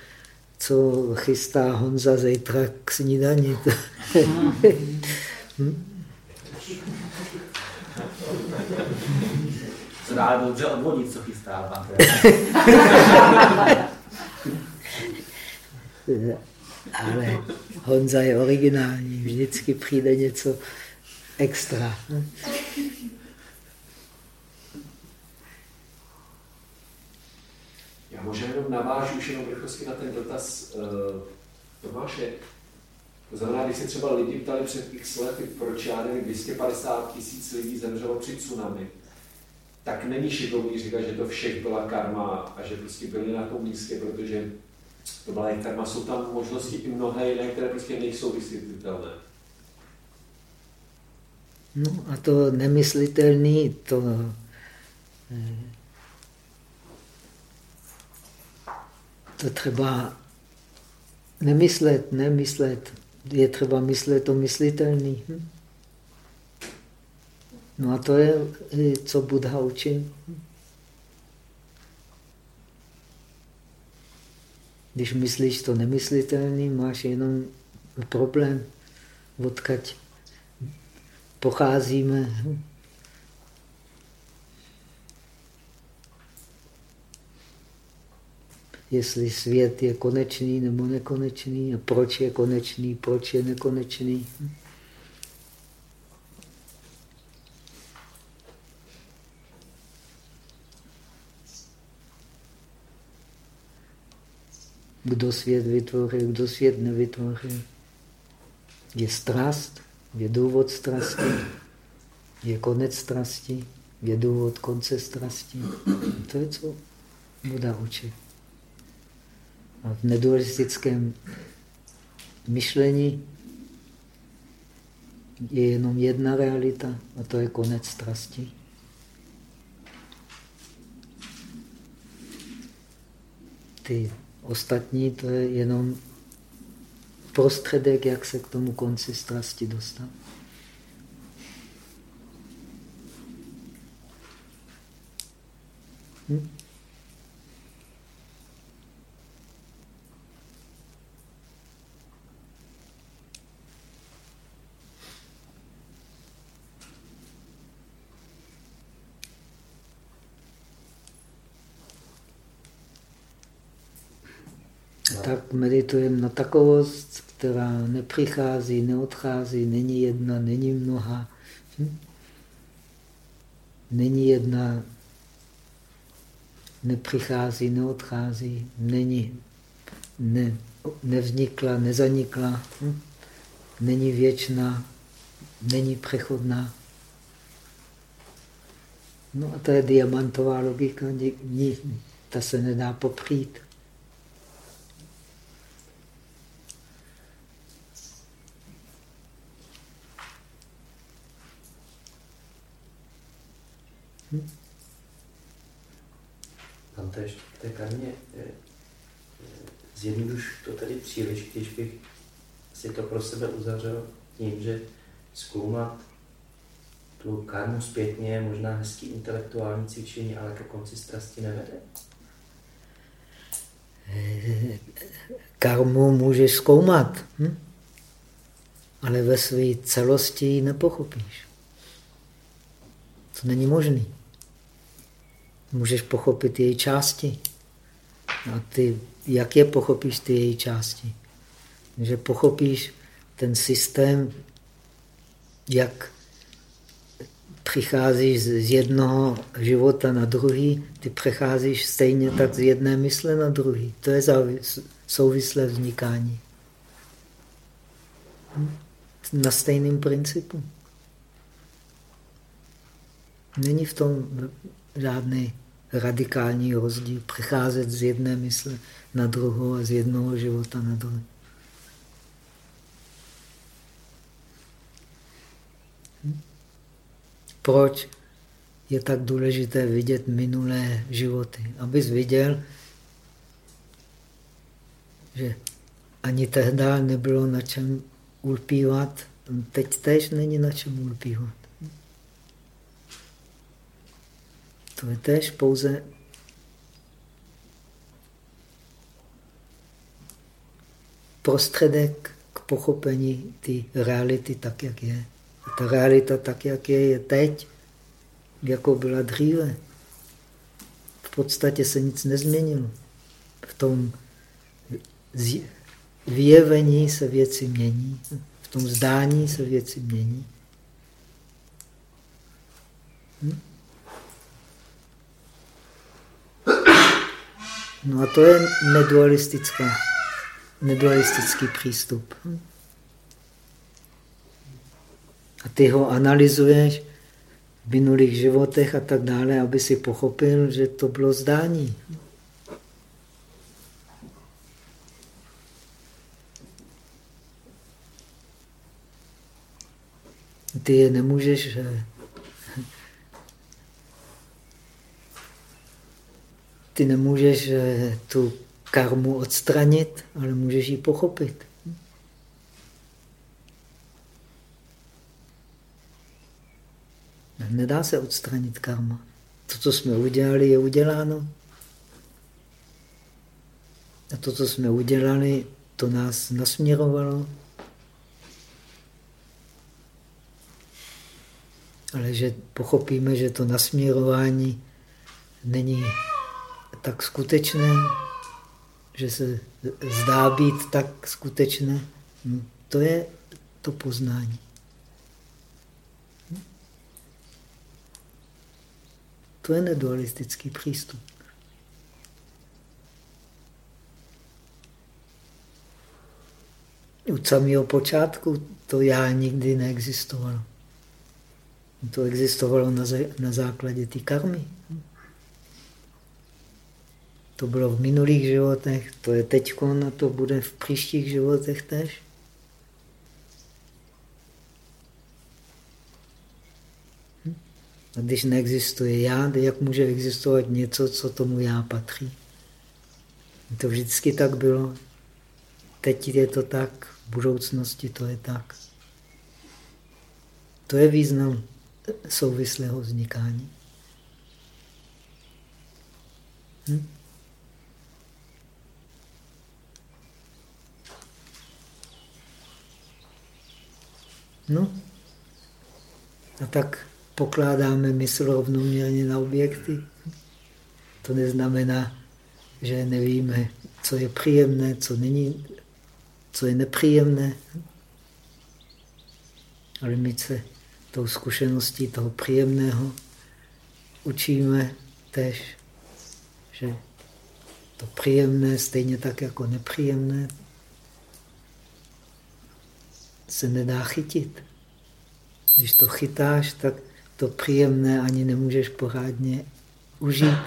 co chystá Honza zítra k snídani. [LAUGHS] hm? Co dá dobře odvodit, co chystá pan [LAUGHS] Ale Honza je originální, vždycky přijde něco extra. Já možná jenom navážu už jenom rychlosti na ten dotaz uh, Tomáše. To znamená, když se třeba lidi ptali před x lety, proč já nevím, 250 tisíc lidí zemřelo při tsunami, tak není šikovný říkat, že to všech byla karma a že prostě byli na tom místě, protože to jejich karma. Jsou tam možnosti i mnohé jiné, které prostě nejsou vysvětlitelné. No a to nemyslitelný, to eh, to třeba nemyslet, nemyslet. Je třeba myslet to myslitelný. Hm? No a to je, eh, co Buddha učí. Když myslíš to nemyslitelný, máš jenom problém, odkaď pocházíme. Jestli svět je konečný nebo nekonečný a proč je konečný, proč je nekonečný. Kdo svět vytvořil, kdo svět nevytvořil. Je strast, je důvod strasti, je konec strasti, je důvod konce strasti. To je, co Buda učí. A v nedualistickém myšlení je jenom jedna realita a to je konec strasti. Ty ostatní to je jenom prostředek, jak se k tomu konci strasti dostat. Hm? Tak meditujeme na takovost, která nepřichází, neodchází, není jedna, není mnoha. Hm? Není jedna, nepřichází, neodchází, není, ne, nevznikla, nezanikla, hm? není věčná, není přechodná. No a to je diamantová logika, ta se nedá Tam to ještě v té karmě eh, eh, zjednoduš to tady příliš, když bych si to pro sebe uzavřel tím, že zkoumat tu karmu zpětně je možná hezký intelektuální cvičení, ale ke konci strasti nevede. Karmu můžeš zkoumat, hm? ale ve své celosti ji nepochopíš. To není možné můžeš pochopit její části. A ty, jak je pochopíš ty její části? Že pochopíš ten systém, jak přicházíš z jednoho života na druhý, ty přecházíš stejně tak z jedné mysle na druhý. To je souvislé vznikání. Hm? Na stejném principu. Není v tom žádný radikální rozdíl, přecházet z jedné mysle na druhou a z jednoho života na druhý. Proč je tak důležité vidět minulé životy? Abys viděl, že ani tehdy nebylo na čem ulpívat, teď tež není na čem ulpívat. To je tež pouze prostředek k pochopení té reality tak, jak je. A ta realita tak, jak je, je teď, jako byla dříve. V podstatě se nic nezměnilo. V tom vyjevení se věci mění, v tom zdání se věci mění. No a to je nedualistická, nedualistický přístup. A ty ho analyzuješ v minulých životech a tak dále, aby si pochopil, že to bylo zdání. Ty je nemůžeš Ty nemůžeš eh, tu karmu odstranit, ale můžeš ji pochopit. Nedá se odstranit karma. To, co jsme udělali, je uděláno. A to, co jsme udělali, to nás nasměrovalo. Ale že pochopíme, že to nasměrování není tak skutečné, že se zdá být tak skutečné, no, to je to poznání. To je nedualistický přístup. Od samého počátku to já nikdy neexistovalo. To existovalo na, na základě té karmy. To bylo v minulých životech, to je teď, a to bude v příštích životech tež. Hm? A když neexistuje já, jak může existovat něco, co tomu já patří? To vždycky tak bylo. Teď je to tak, v budoucnosti to je tak. To je význam souvislého vznikání. Hm? No. A tak pokládáme mysl rovnoměrně na objekty. To neznamená, že nevíme, co je příjemné, co není, co je nepříjemné. Ale my se tou zkušeností toho příjemného učíme tež, že to příjemné, stejně tak jako nepříjemné, se nedá chytit. Když to chytáš, tak to příjemné ani nemůžeš pořádně užít.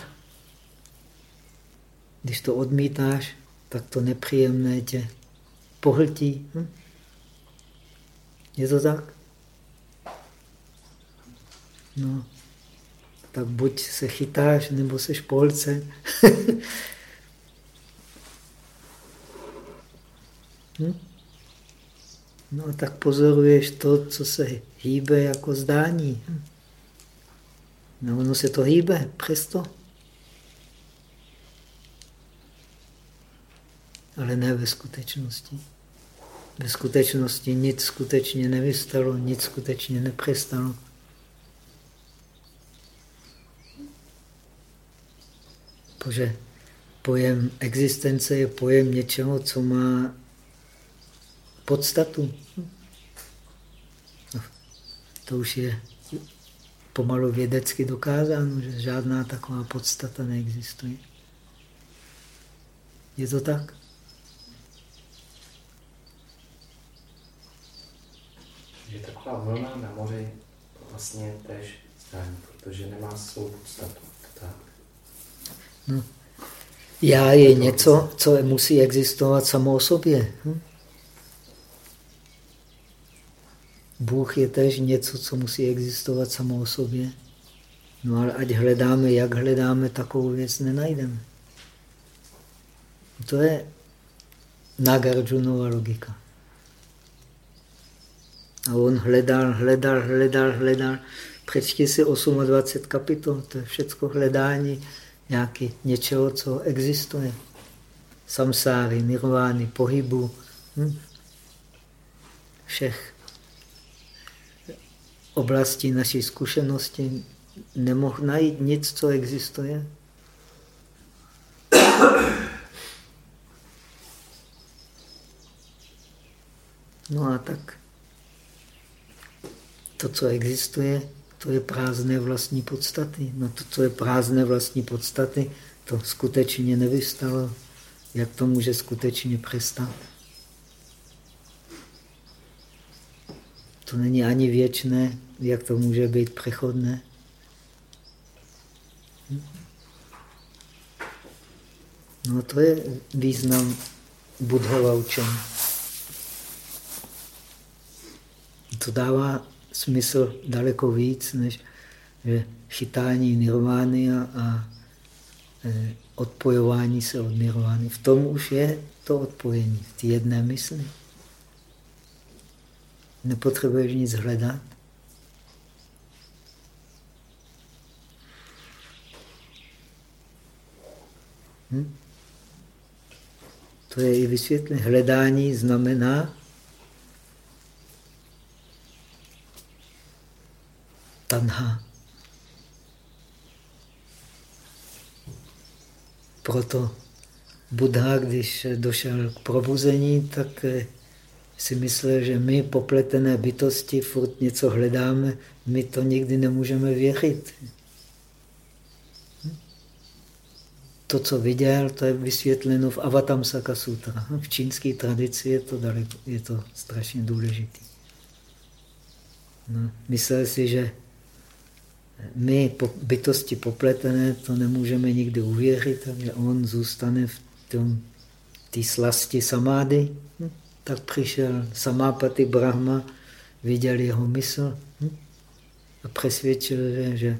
Když to odmítáš, tak to nepříjemné tě pohltí. Hm? Je to tak? No, tak buď se chytáš, nebo se špolce. [LAUGHS] hm? No tak pozoruješ to, co se hýbe jako zdání. No ono se to hýbe, přesto. Ale ne ve skutečnosti. Ve skutečnosti nic skutečně nevystalo, nic skutečně nepřestalo. Protože pojem existence je pojem něčeho, co má podstatu. No, to už je pomalu vědecky dokázáno, že žádná taková podstata neexistuje. Je to tak? Že taková vlna na moři vlastně tež zdání, protože nemá svou podstatu. Tak. No. Já je něco, co musí existovat samo o sobě. Hm? Bůh je tež něco, co musí existovat samo o sobě. No ale ať hledáme, jak hledáme, takovou věc nenajdeme. To je Nagarjunova logika. A on hledal, hledal, hledal, hledal. Přečti si 28 kapitol, to je všecko hledání nějaký, něčeho, co existuje. Samsáry, nirvány, pohybu, hm? všech oblasti naší zkušenosti nemohl najít nic, co existuje. No a tak to, co existuje, to je prázdné vlastní podstaty. No to, co je prázdné vlastní podstaty, to skutečně nevystalo. Jak to může skutečně přestat? To není ani věčné, jak to může být přechodné. No to je význam Budhova učení. To dává smysl daleko víc, než že chytání nirvány a, a e, odpojování se od nirvány. V tom už je to odpojení, v té jedné mysli. Nepotřebuješ nic hledat. Hm? To je i vysvětlení. Hledání znamená tanha. Proto Buddha, když došel k probuzení, tak eh, si myslel, že my, popletené bytosti, furt něco hledáme, my to nikdy nemůžeme věřit. To, co viděl, to je vysvětleno v Avatamsaka Sutra. [LAUGHS] V čínské tradici je to, daleko, je to strašně důležité. No, myslel si, že my, bytosti popletené, to nemůžeme nikdy uvěřit, takže on zůstane v té slasti samády. Hm? Tak přišel samápaty Brahma, viděl jeho mysl hm? a přesvědčil, že, že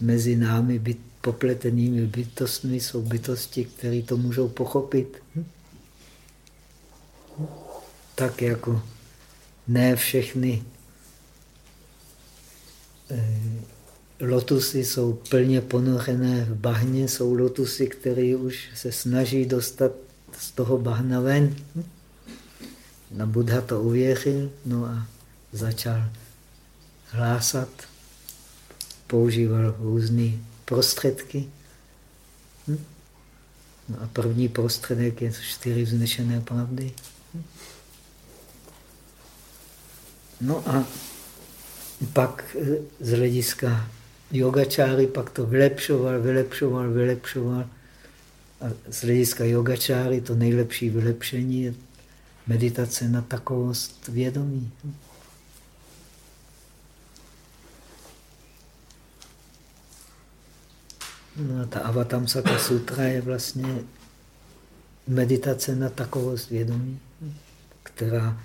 mezi námi byt, popletenými bytostmi jsou bytosti, které to můžou pochopit. Tak jako ne všechny eh, lotusy jsou plně ponořené v bahně, jsou lotusy, které už se snaží dostat z toho bahna ven. Na Buddha to uvěřil, no a začal hlásat, používal různé prostředky. No a první prostředek je čtyři vznešené pravdy. No a pak z hlediska yogačáry pak to vylepšoval, vylepšoval, vylepšoval. A z hlediska yogačáry to nejlepší vylepšení je meditace na takovost vědomí. No a ta Avatamsaka sutra je vlastně meditace na takovost vědomí, která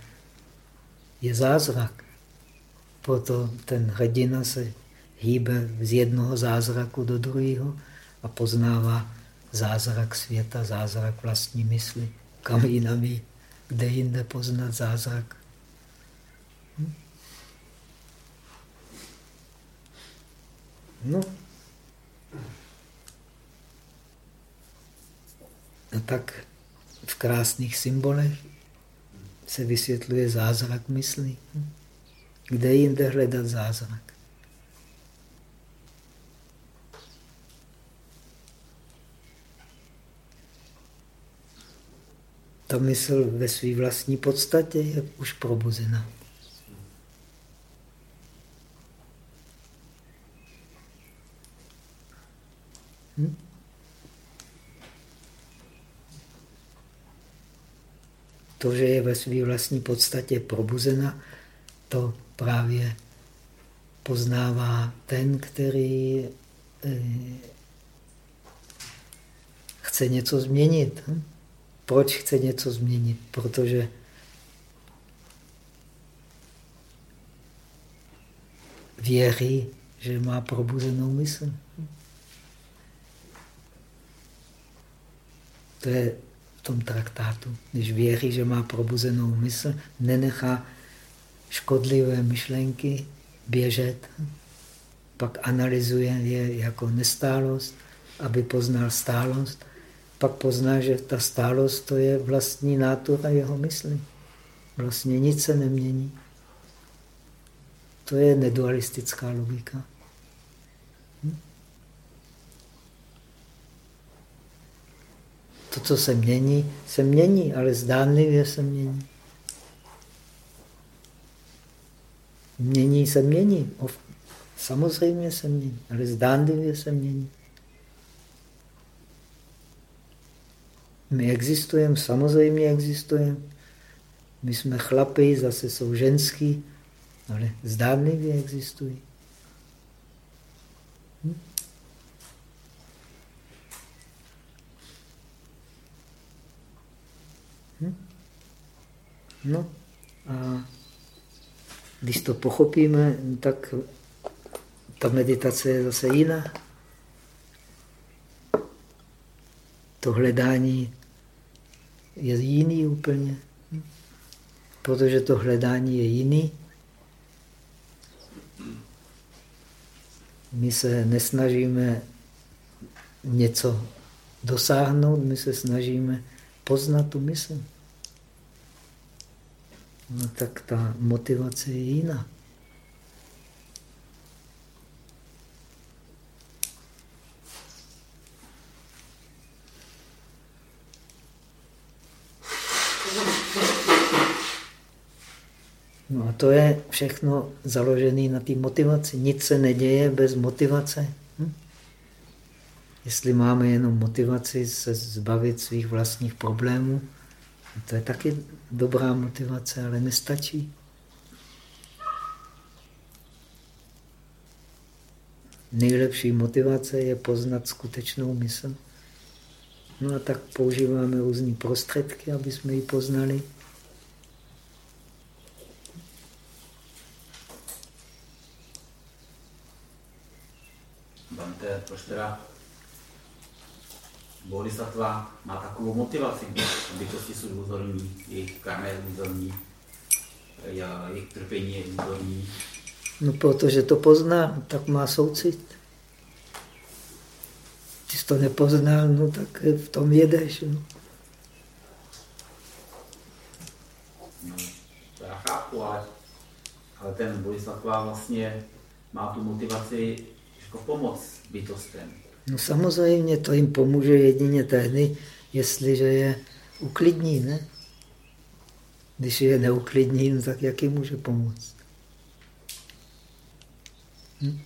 je zázrak. Proto ten hrdina se hýbe z jednoho zázraku do druhého a poznává zázrak světa, zázrak vlastní mysli. Kam jinam kde jinde poznat zázrak. Hm? No. A tak v krásných symbolech se vysvětluje zázrak mysli. Kde jinde hledat zázrak? ta mysl ve své vlastní podstatě je už probuzena. Hm? To, že je ve své vlastní podstatě probuzena, to právě poznává ten, který eh, chce něco změnit. Hm? Proč chce něco změnit? Protože věří, že má probuzenou mysl. To je tom traktátu. Když věří, že má probuzenou mysl, nenechá škodlivé myšlenky běžet, pak analyzuje je jako nestálost, aby poznal stálost pak pozná, že ta stálost to je vlastní nátura jeho mysli. Vlastně nic se nemění. To je nedualistická logika. To, co se mění, se mění, ale zdánlivě se mění. Mění se mění. Samozřejmě se mění, ale zdánlivě se mění. My existujeme, samozřejmě existujeme. My jsme chlapy, zase jsou ženský, ale zdánlivě existují. No a když to pochopíme, tak ta meditace je zase jiná. To hledání je jiný úplně. Protože to hledání je jiný. My se nesnažíme něco dosáhnout, my se snažíme poznat tu mysl. No tak ta motivace je jiná. No a to je všechno založené na té motivaci. Nic se neděje bez motivace. Hm? Jestli máme jenom motivaci se zbavit svých vlastních problémů, to je taky dobrá motivace, ale nestačí. Nejlepší motivace je poznat skutečnou mysl. No a tak používáme různé prostředky, aby jsme ji poznali. Bante, proč teda bodhisattva má takovou motivaci, bytosti jsou důzorní, jejich karma je důzorní, jejich trpení je důzorní. No protože to pozná, tak má soucit. Když to nepoznal, no tak v tom jedeš. No. No, to já chápu, ale, ale ten bodhisattva vlastně má tu motivaci jako pomoc bytostem. No samozřejmě to jim pomůže jedině tehdy, jestliže je uklidní, ne? Když je neuklidní, no tak jak jim může pomoct? Hm?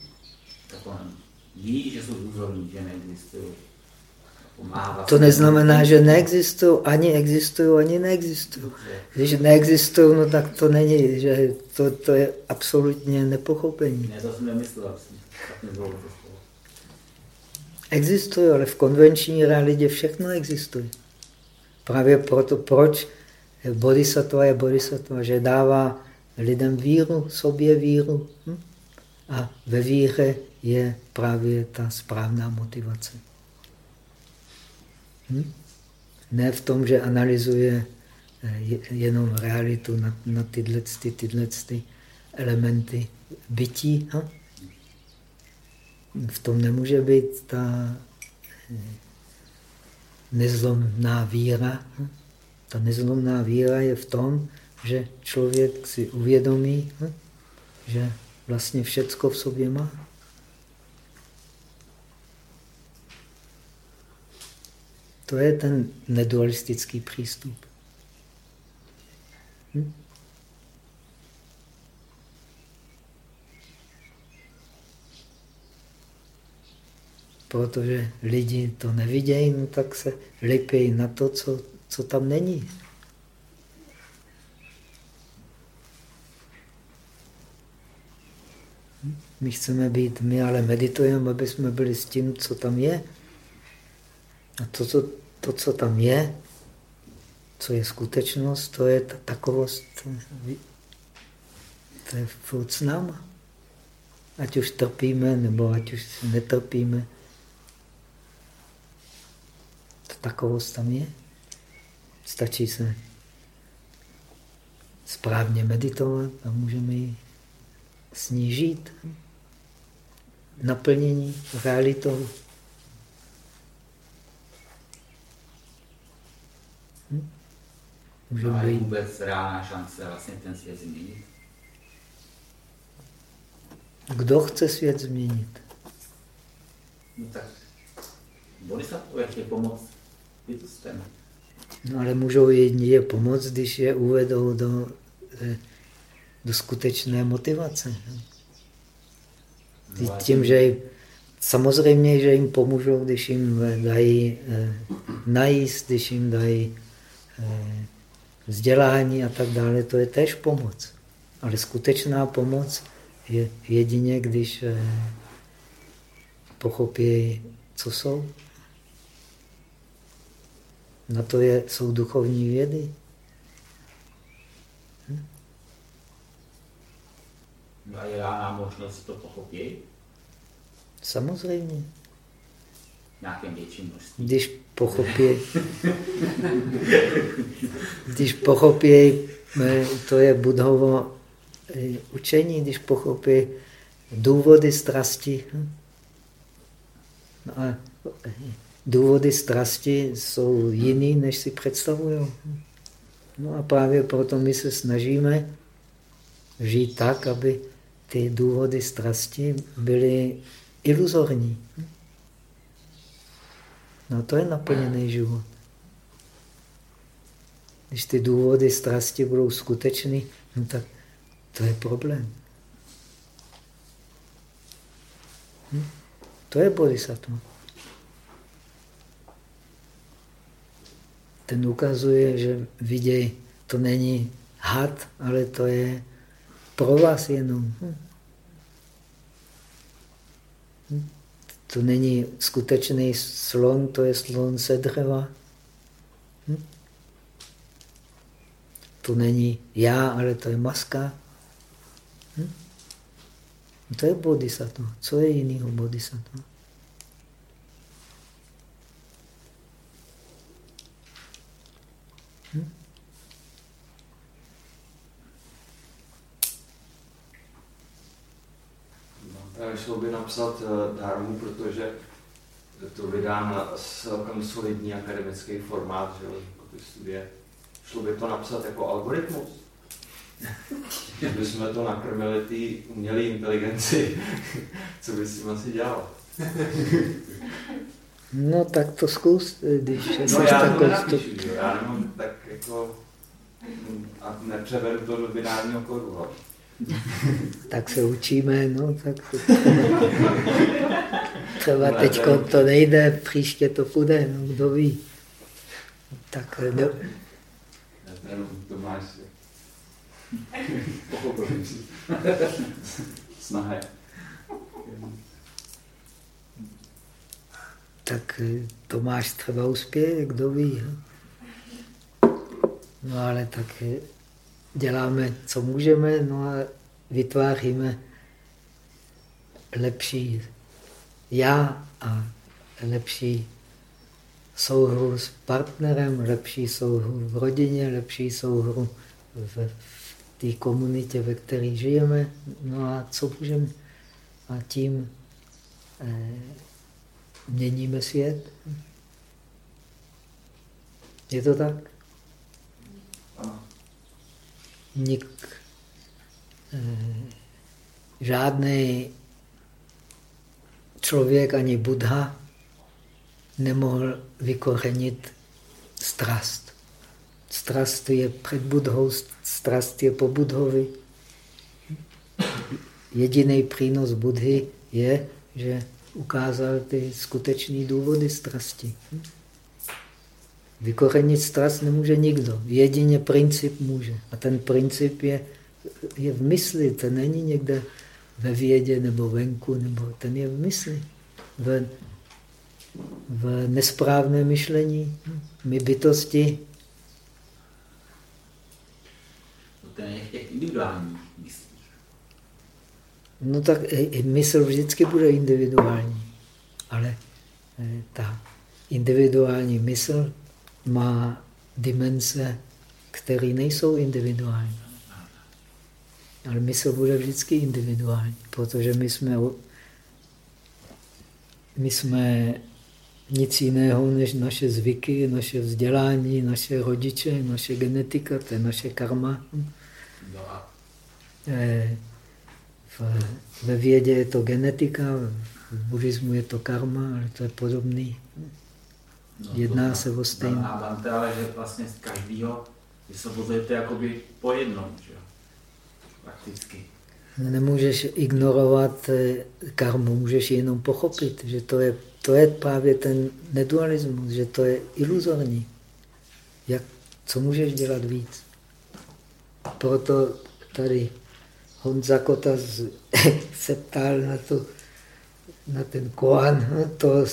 Tak on ví, že jsou že neexistují. To neznamená, že neexistují, ani existují, ani neexistují. Když neexistují, no tak to není, že to, to je absolutně nepochopení. Ne, to jsem nemyslel, Existují, ale v konvenční realitě všechno existuje. Právě proto, proč bodhisattva je bodhisattva, že dává lidem víru, sobě víru. Hm? A ve víře je právě ta správná motivace. Hm? Ne v tom, že analyzuje eh, jenom realitu na, na tyhle, ty, tyhle ty elementy bytí. Hm? V tom nemůže být ta eh, nezlomná víra. Ta nezlomná víra je v tom, že člověk si uvědomí, že vlastně všecko v sobě má. To je ten nedualistický přístup. Hm? Protože lidi to nevidějí, no tak se lipějí na to, co, co tam není. My chceme být, my ale meditujeme, aby jsme byli s tím, co tam je. A to, co, to, co tam je, co je skutečnost, to je ta takovost, to je furt s náma. Ať už trpíme, nebo ať už netrpíme takovost tam je. Stačí se správně meditovat a můžeme ji snížit naplnění realitou. Hm? Můžeme no, být... vůbec reálná šance vlastně ten svět změnit? Kdo chce svět změnit? No tak bodhisattva chtějí pomoct bytostem. No ale můžou jedině pomoct, když je uvedou do, eh, do skutečné motivace. No, tím, že jim, samozřejmě, že jim pomůžou, když jim dají eh, najíst, když jim dají eh, vzdělání a tak dále, to je tež pomoc. Ale skutečná pomoc je jedině, když eh, pochopí, co jsou. Na to je, jsou duchovní vědy. Hm? A je rána možnost to pochopit? Samozřejmě. Nějakém větším množství. Když pochopí, když pochopí, to je budhovo eh, učení, když pochopí důvody strasti. Hm? No a důvody strasti jsou jiný, než si představují. No a právě proto my se snažíme žít tak, aby ty důvody strasti byly iluzorní. No to je naplněný život. Když ty důvody strasti budou skutečný, no tak to je problém. Hm? To je bodhisattva. Ten ukazuje, že viděj, to není had, ale to je pro vás jenom. Hm? Hm? To není skutečný slon, to je slon se dřeva. Hm? To není já, ale to je maska. To je bodhisattva. Co je jiného bodhisattva? Hm? Šlo by napsat uh, dármu, protože to vydá na celkem solidní akademický formát, že jako ty studie. Šlo by to napsat jako algoritmus? [LAUGHS] Kdyby jsme to nakrmili té umělé inteligenci, [LAUGHS] co by s tím asi dělal? No tak to zkus, když no, já to nenapíšu, já nemám tak jako a nepřevedu to do binárního kodu. [LAUGHS] tak se učíme, no, tak třeba teď to nejde, příště to půjde, no, kdo ví. Tak no. Tomáš [LAUGHS] pochopil [LAUGHS] Snaha Tak Tomáš třeba uspěje, kdo ví. No ale tak děláme, co můžeme, no a vytváříme lepší já a lepší souhru s partnerem, lepší souhru v rodině, lepší souhru v, té komunitě, ve které žijeme. No a co můžeme? A tím eh, měníme svět. Je to tak? Nik, eh, žádný člověk ani Buddha nemohl vykořenit strast. Strast je před Budhou, strast je po Budhovi. Jediný přínos Budhy je, že ukázal ty skutečné důvody strasti. Vykorenit strast nemůže nikdo. Jedině princip může. A ten princip je, je v mysli, ten není někde ve vědě nebo venku, nebo ten je v mysli. V, v nesprávné myšlení. My bytosti. To je v těch individuálních myslích. No tak mysl vždycky bude individuální. Ale eh, ta individuální mysl má dimenze, které nejsou individuální. Ale mysl bude vždycky individuální, protože my jsme, my jsme nic jiného než naše zvyky, naše vzdělání, naše rodiče, naše genetika, to je naše karma. Eh, ve vědě je to genetika, v buddhismu je to karma, ale to je podobný. No, Jedná se o stejné. A Bante, ale že vlastně z každého vysvobozujete jakoby po jednom, že jo? Prakticky. Nemůžeš ignorovat eh, karmu, můžeš jenom pochopit, že to je, to je právě ten nedualismus, že to je iluzorní. Jak, co můžeš dělat víc? Proto tady Honza Kota [LAUGHS] se ptal na, to, na ten koan, to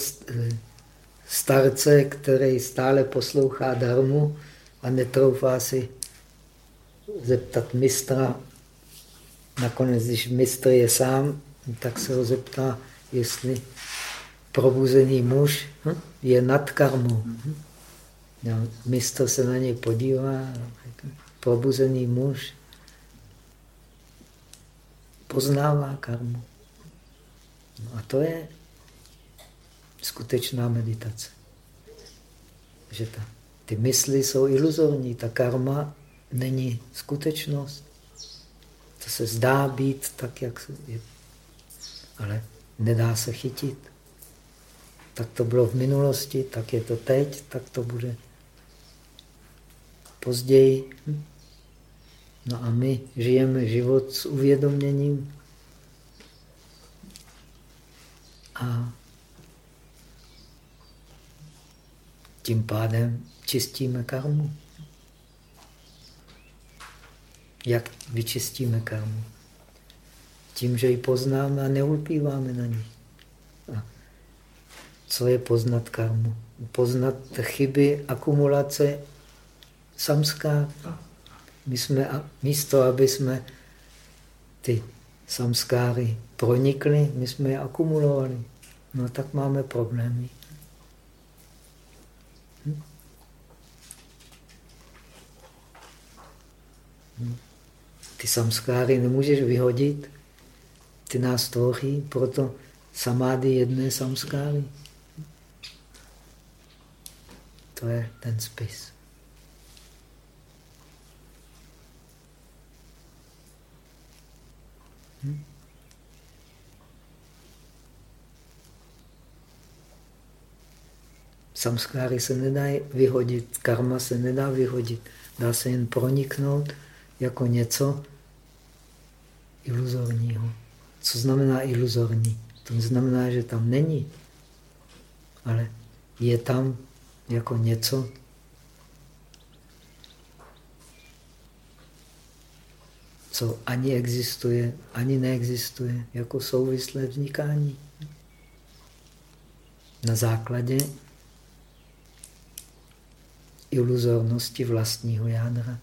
starce, který stále poslouchá darmu a netroufá si zeptat mistra. Nakonec, když mistr je sám, tak se ho zeptá, jestli probuzený muž je nad karmou. Hm. Mistr se na něj podívá, probuzený muž poznává karmu. No a to je skutečná meditace. že ta, ty mysli jsou iluzorní, ta karma není skutečnost. To se zdá být tak, jak je, ale nedá se chytit. Tak to bylo v minulosti, tak je to teď, tak to bude později. Hm? No a my žijeme život s uvědoměním a tím pádem čistíme karmu. Jak vyčistíme karmu? Tím, že ji poznáme a neulpíváme na ní. A co je poznat karmu? Poznat chyby akumulace samská. My jsme, místo, aby jsme ty samskáry pronikli, my jsme je akumulovali. No tak máme problémy. Ty samskáry nemůžeš vyhodit, ty nás tvoří, proto samády jedné samskáry. To je ten spis. Hm? Samskáry se nedají vyhodit, karma se nedá vyhodit. Dá se jen proniknout jako něco iluzorního. Co znamená iluzorní? To neznamená, že tam není, ale je tam jako něco, co ani existuje, ani neexistuje, jako souvislé vznikání. Na základě iluzornosti vlastního jádra.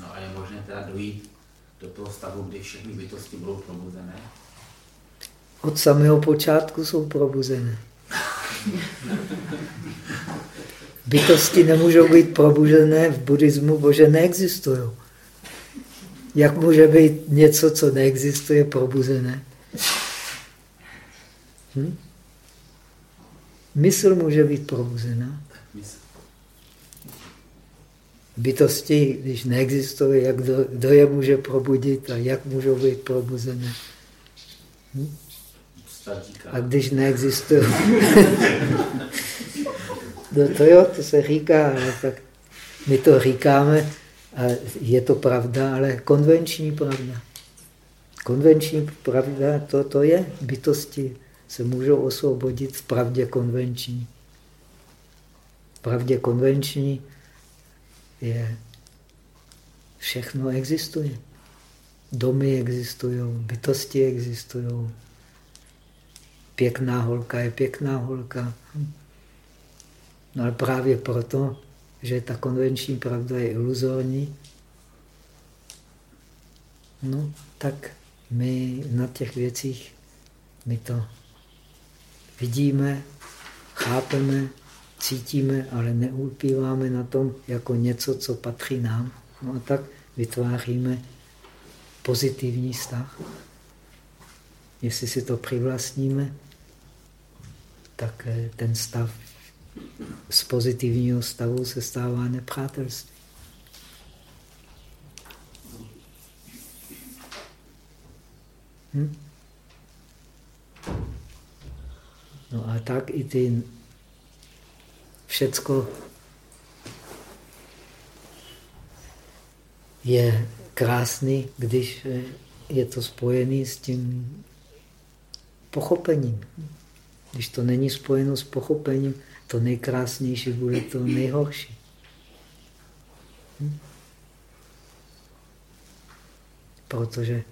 No a je možné teda dojít do toho stavu, kdy všechny bytosti budou probuzené? Od samého počátku jsou probuzené. Bytosti nemůžou být probuzené v buddhismu, bože neexistují. Jak může být něco, co neexistuje, probuzené? Hm? Mysl může být probuzená. Bytosti, když neexistuje, jak kdo, kdo je může probudit a jak můžou být probuzené. Hm? A když neexistuje... [LAUGHS] no to jo, to se říká, ale tak my to říkáme, a je to pravda, ale konvenční pravda. Konvenční pravda, to, to je bytosti se můžou osvobodit v pravdě konvenční. V pravdě konvenční je všechno existuje. Domy existují, bytosti existují. Pěkná holka je pěkná holka. No ale právě proto, že ta konvenční pravda je iluzorní, no tak my na těch věcích my to vidíme, chápeme, cítíme, ale neulpíváme na tom jako něco, co patří nám. No a tak vytváříme pozitivní vztah. Jestli si to přivlastníme, tak eh, ten stav z pozitivního stavu se stává nepřátelství. Hm? No a tak i ty všecko je krásný, když je to spojený s tím pochopením. Když to není spojeno s pochopením, to nejkrásnější bude to nejhorší. Hm? Protože,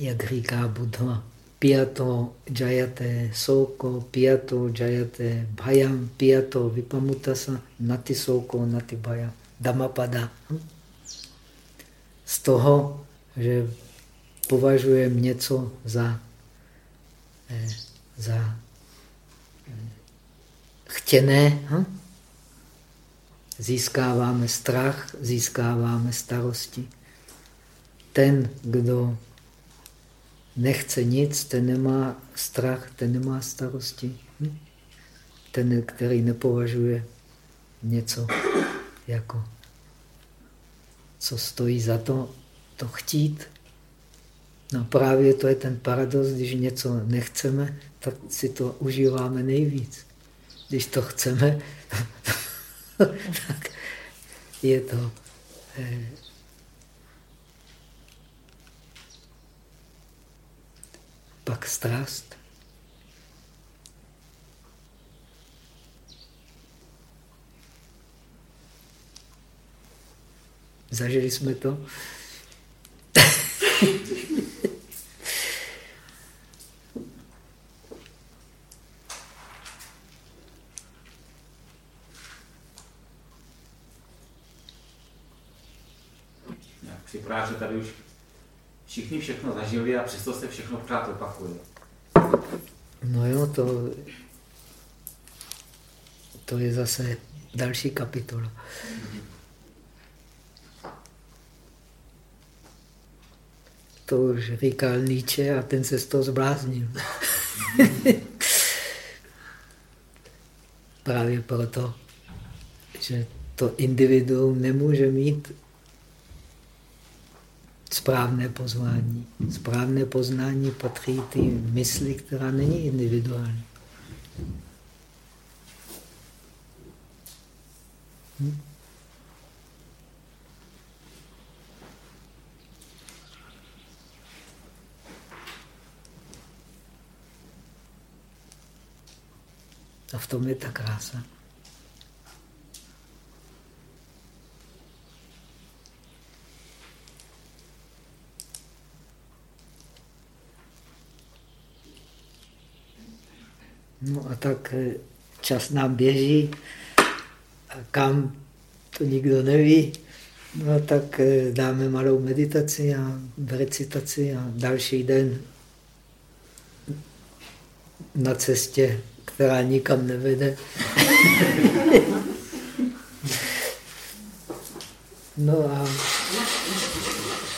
jak říká Buddha, piato jayate soko, piato jayate bhayam, piato vipamutasa, nati soko, nati bhayam, damapada. Hm? Z toho, že považujeme něco za, eh, za eh, chtěné, hm? získáváme strach, získáváme starosti. ten, kdo nechce nic, ten nemá strach, ten nemá starosti. Hm? Ten, který nepovažuje něco jako, co stojí za to, to chtít. No právě to je ten paradox, když něco nechceme, tak si to užíváme nejvíc. Když to chceme, [LAUGHS] tak je to pak strast. Zažili jsme to. Připadá, že tady už všichni všechno zažili a přesto se všechno pořád opakuje. No jo, to, to je zase další kapitola. To už říkal Nietzsche a ten se z toho zbláznil. [LAUGHS] Právě proto, že to individuum nemůže mít správné pozvání. Správné poznání patří ty mysli, která není individuální. Hm? A v tom je ta krása. No a tak eh, čas nám běží a kam, to nikdo neví. No tak eh, dáme malou meditaci a recitaci a další den na cestě, která nikam nevede. [LAUGHS] no a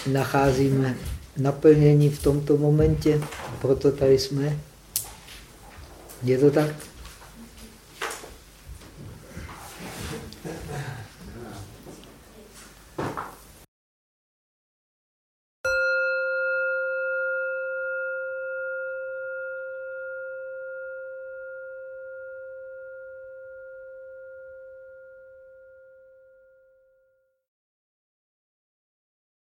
nacházíme naplnění v tomto momentě, proto tady jsme. Je to tak?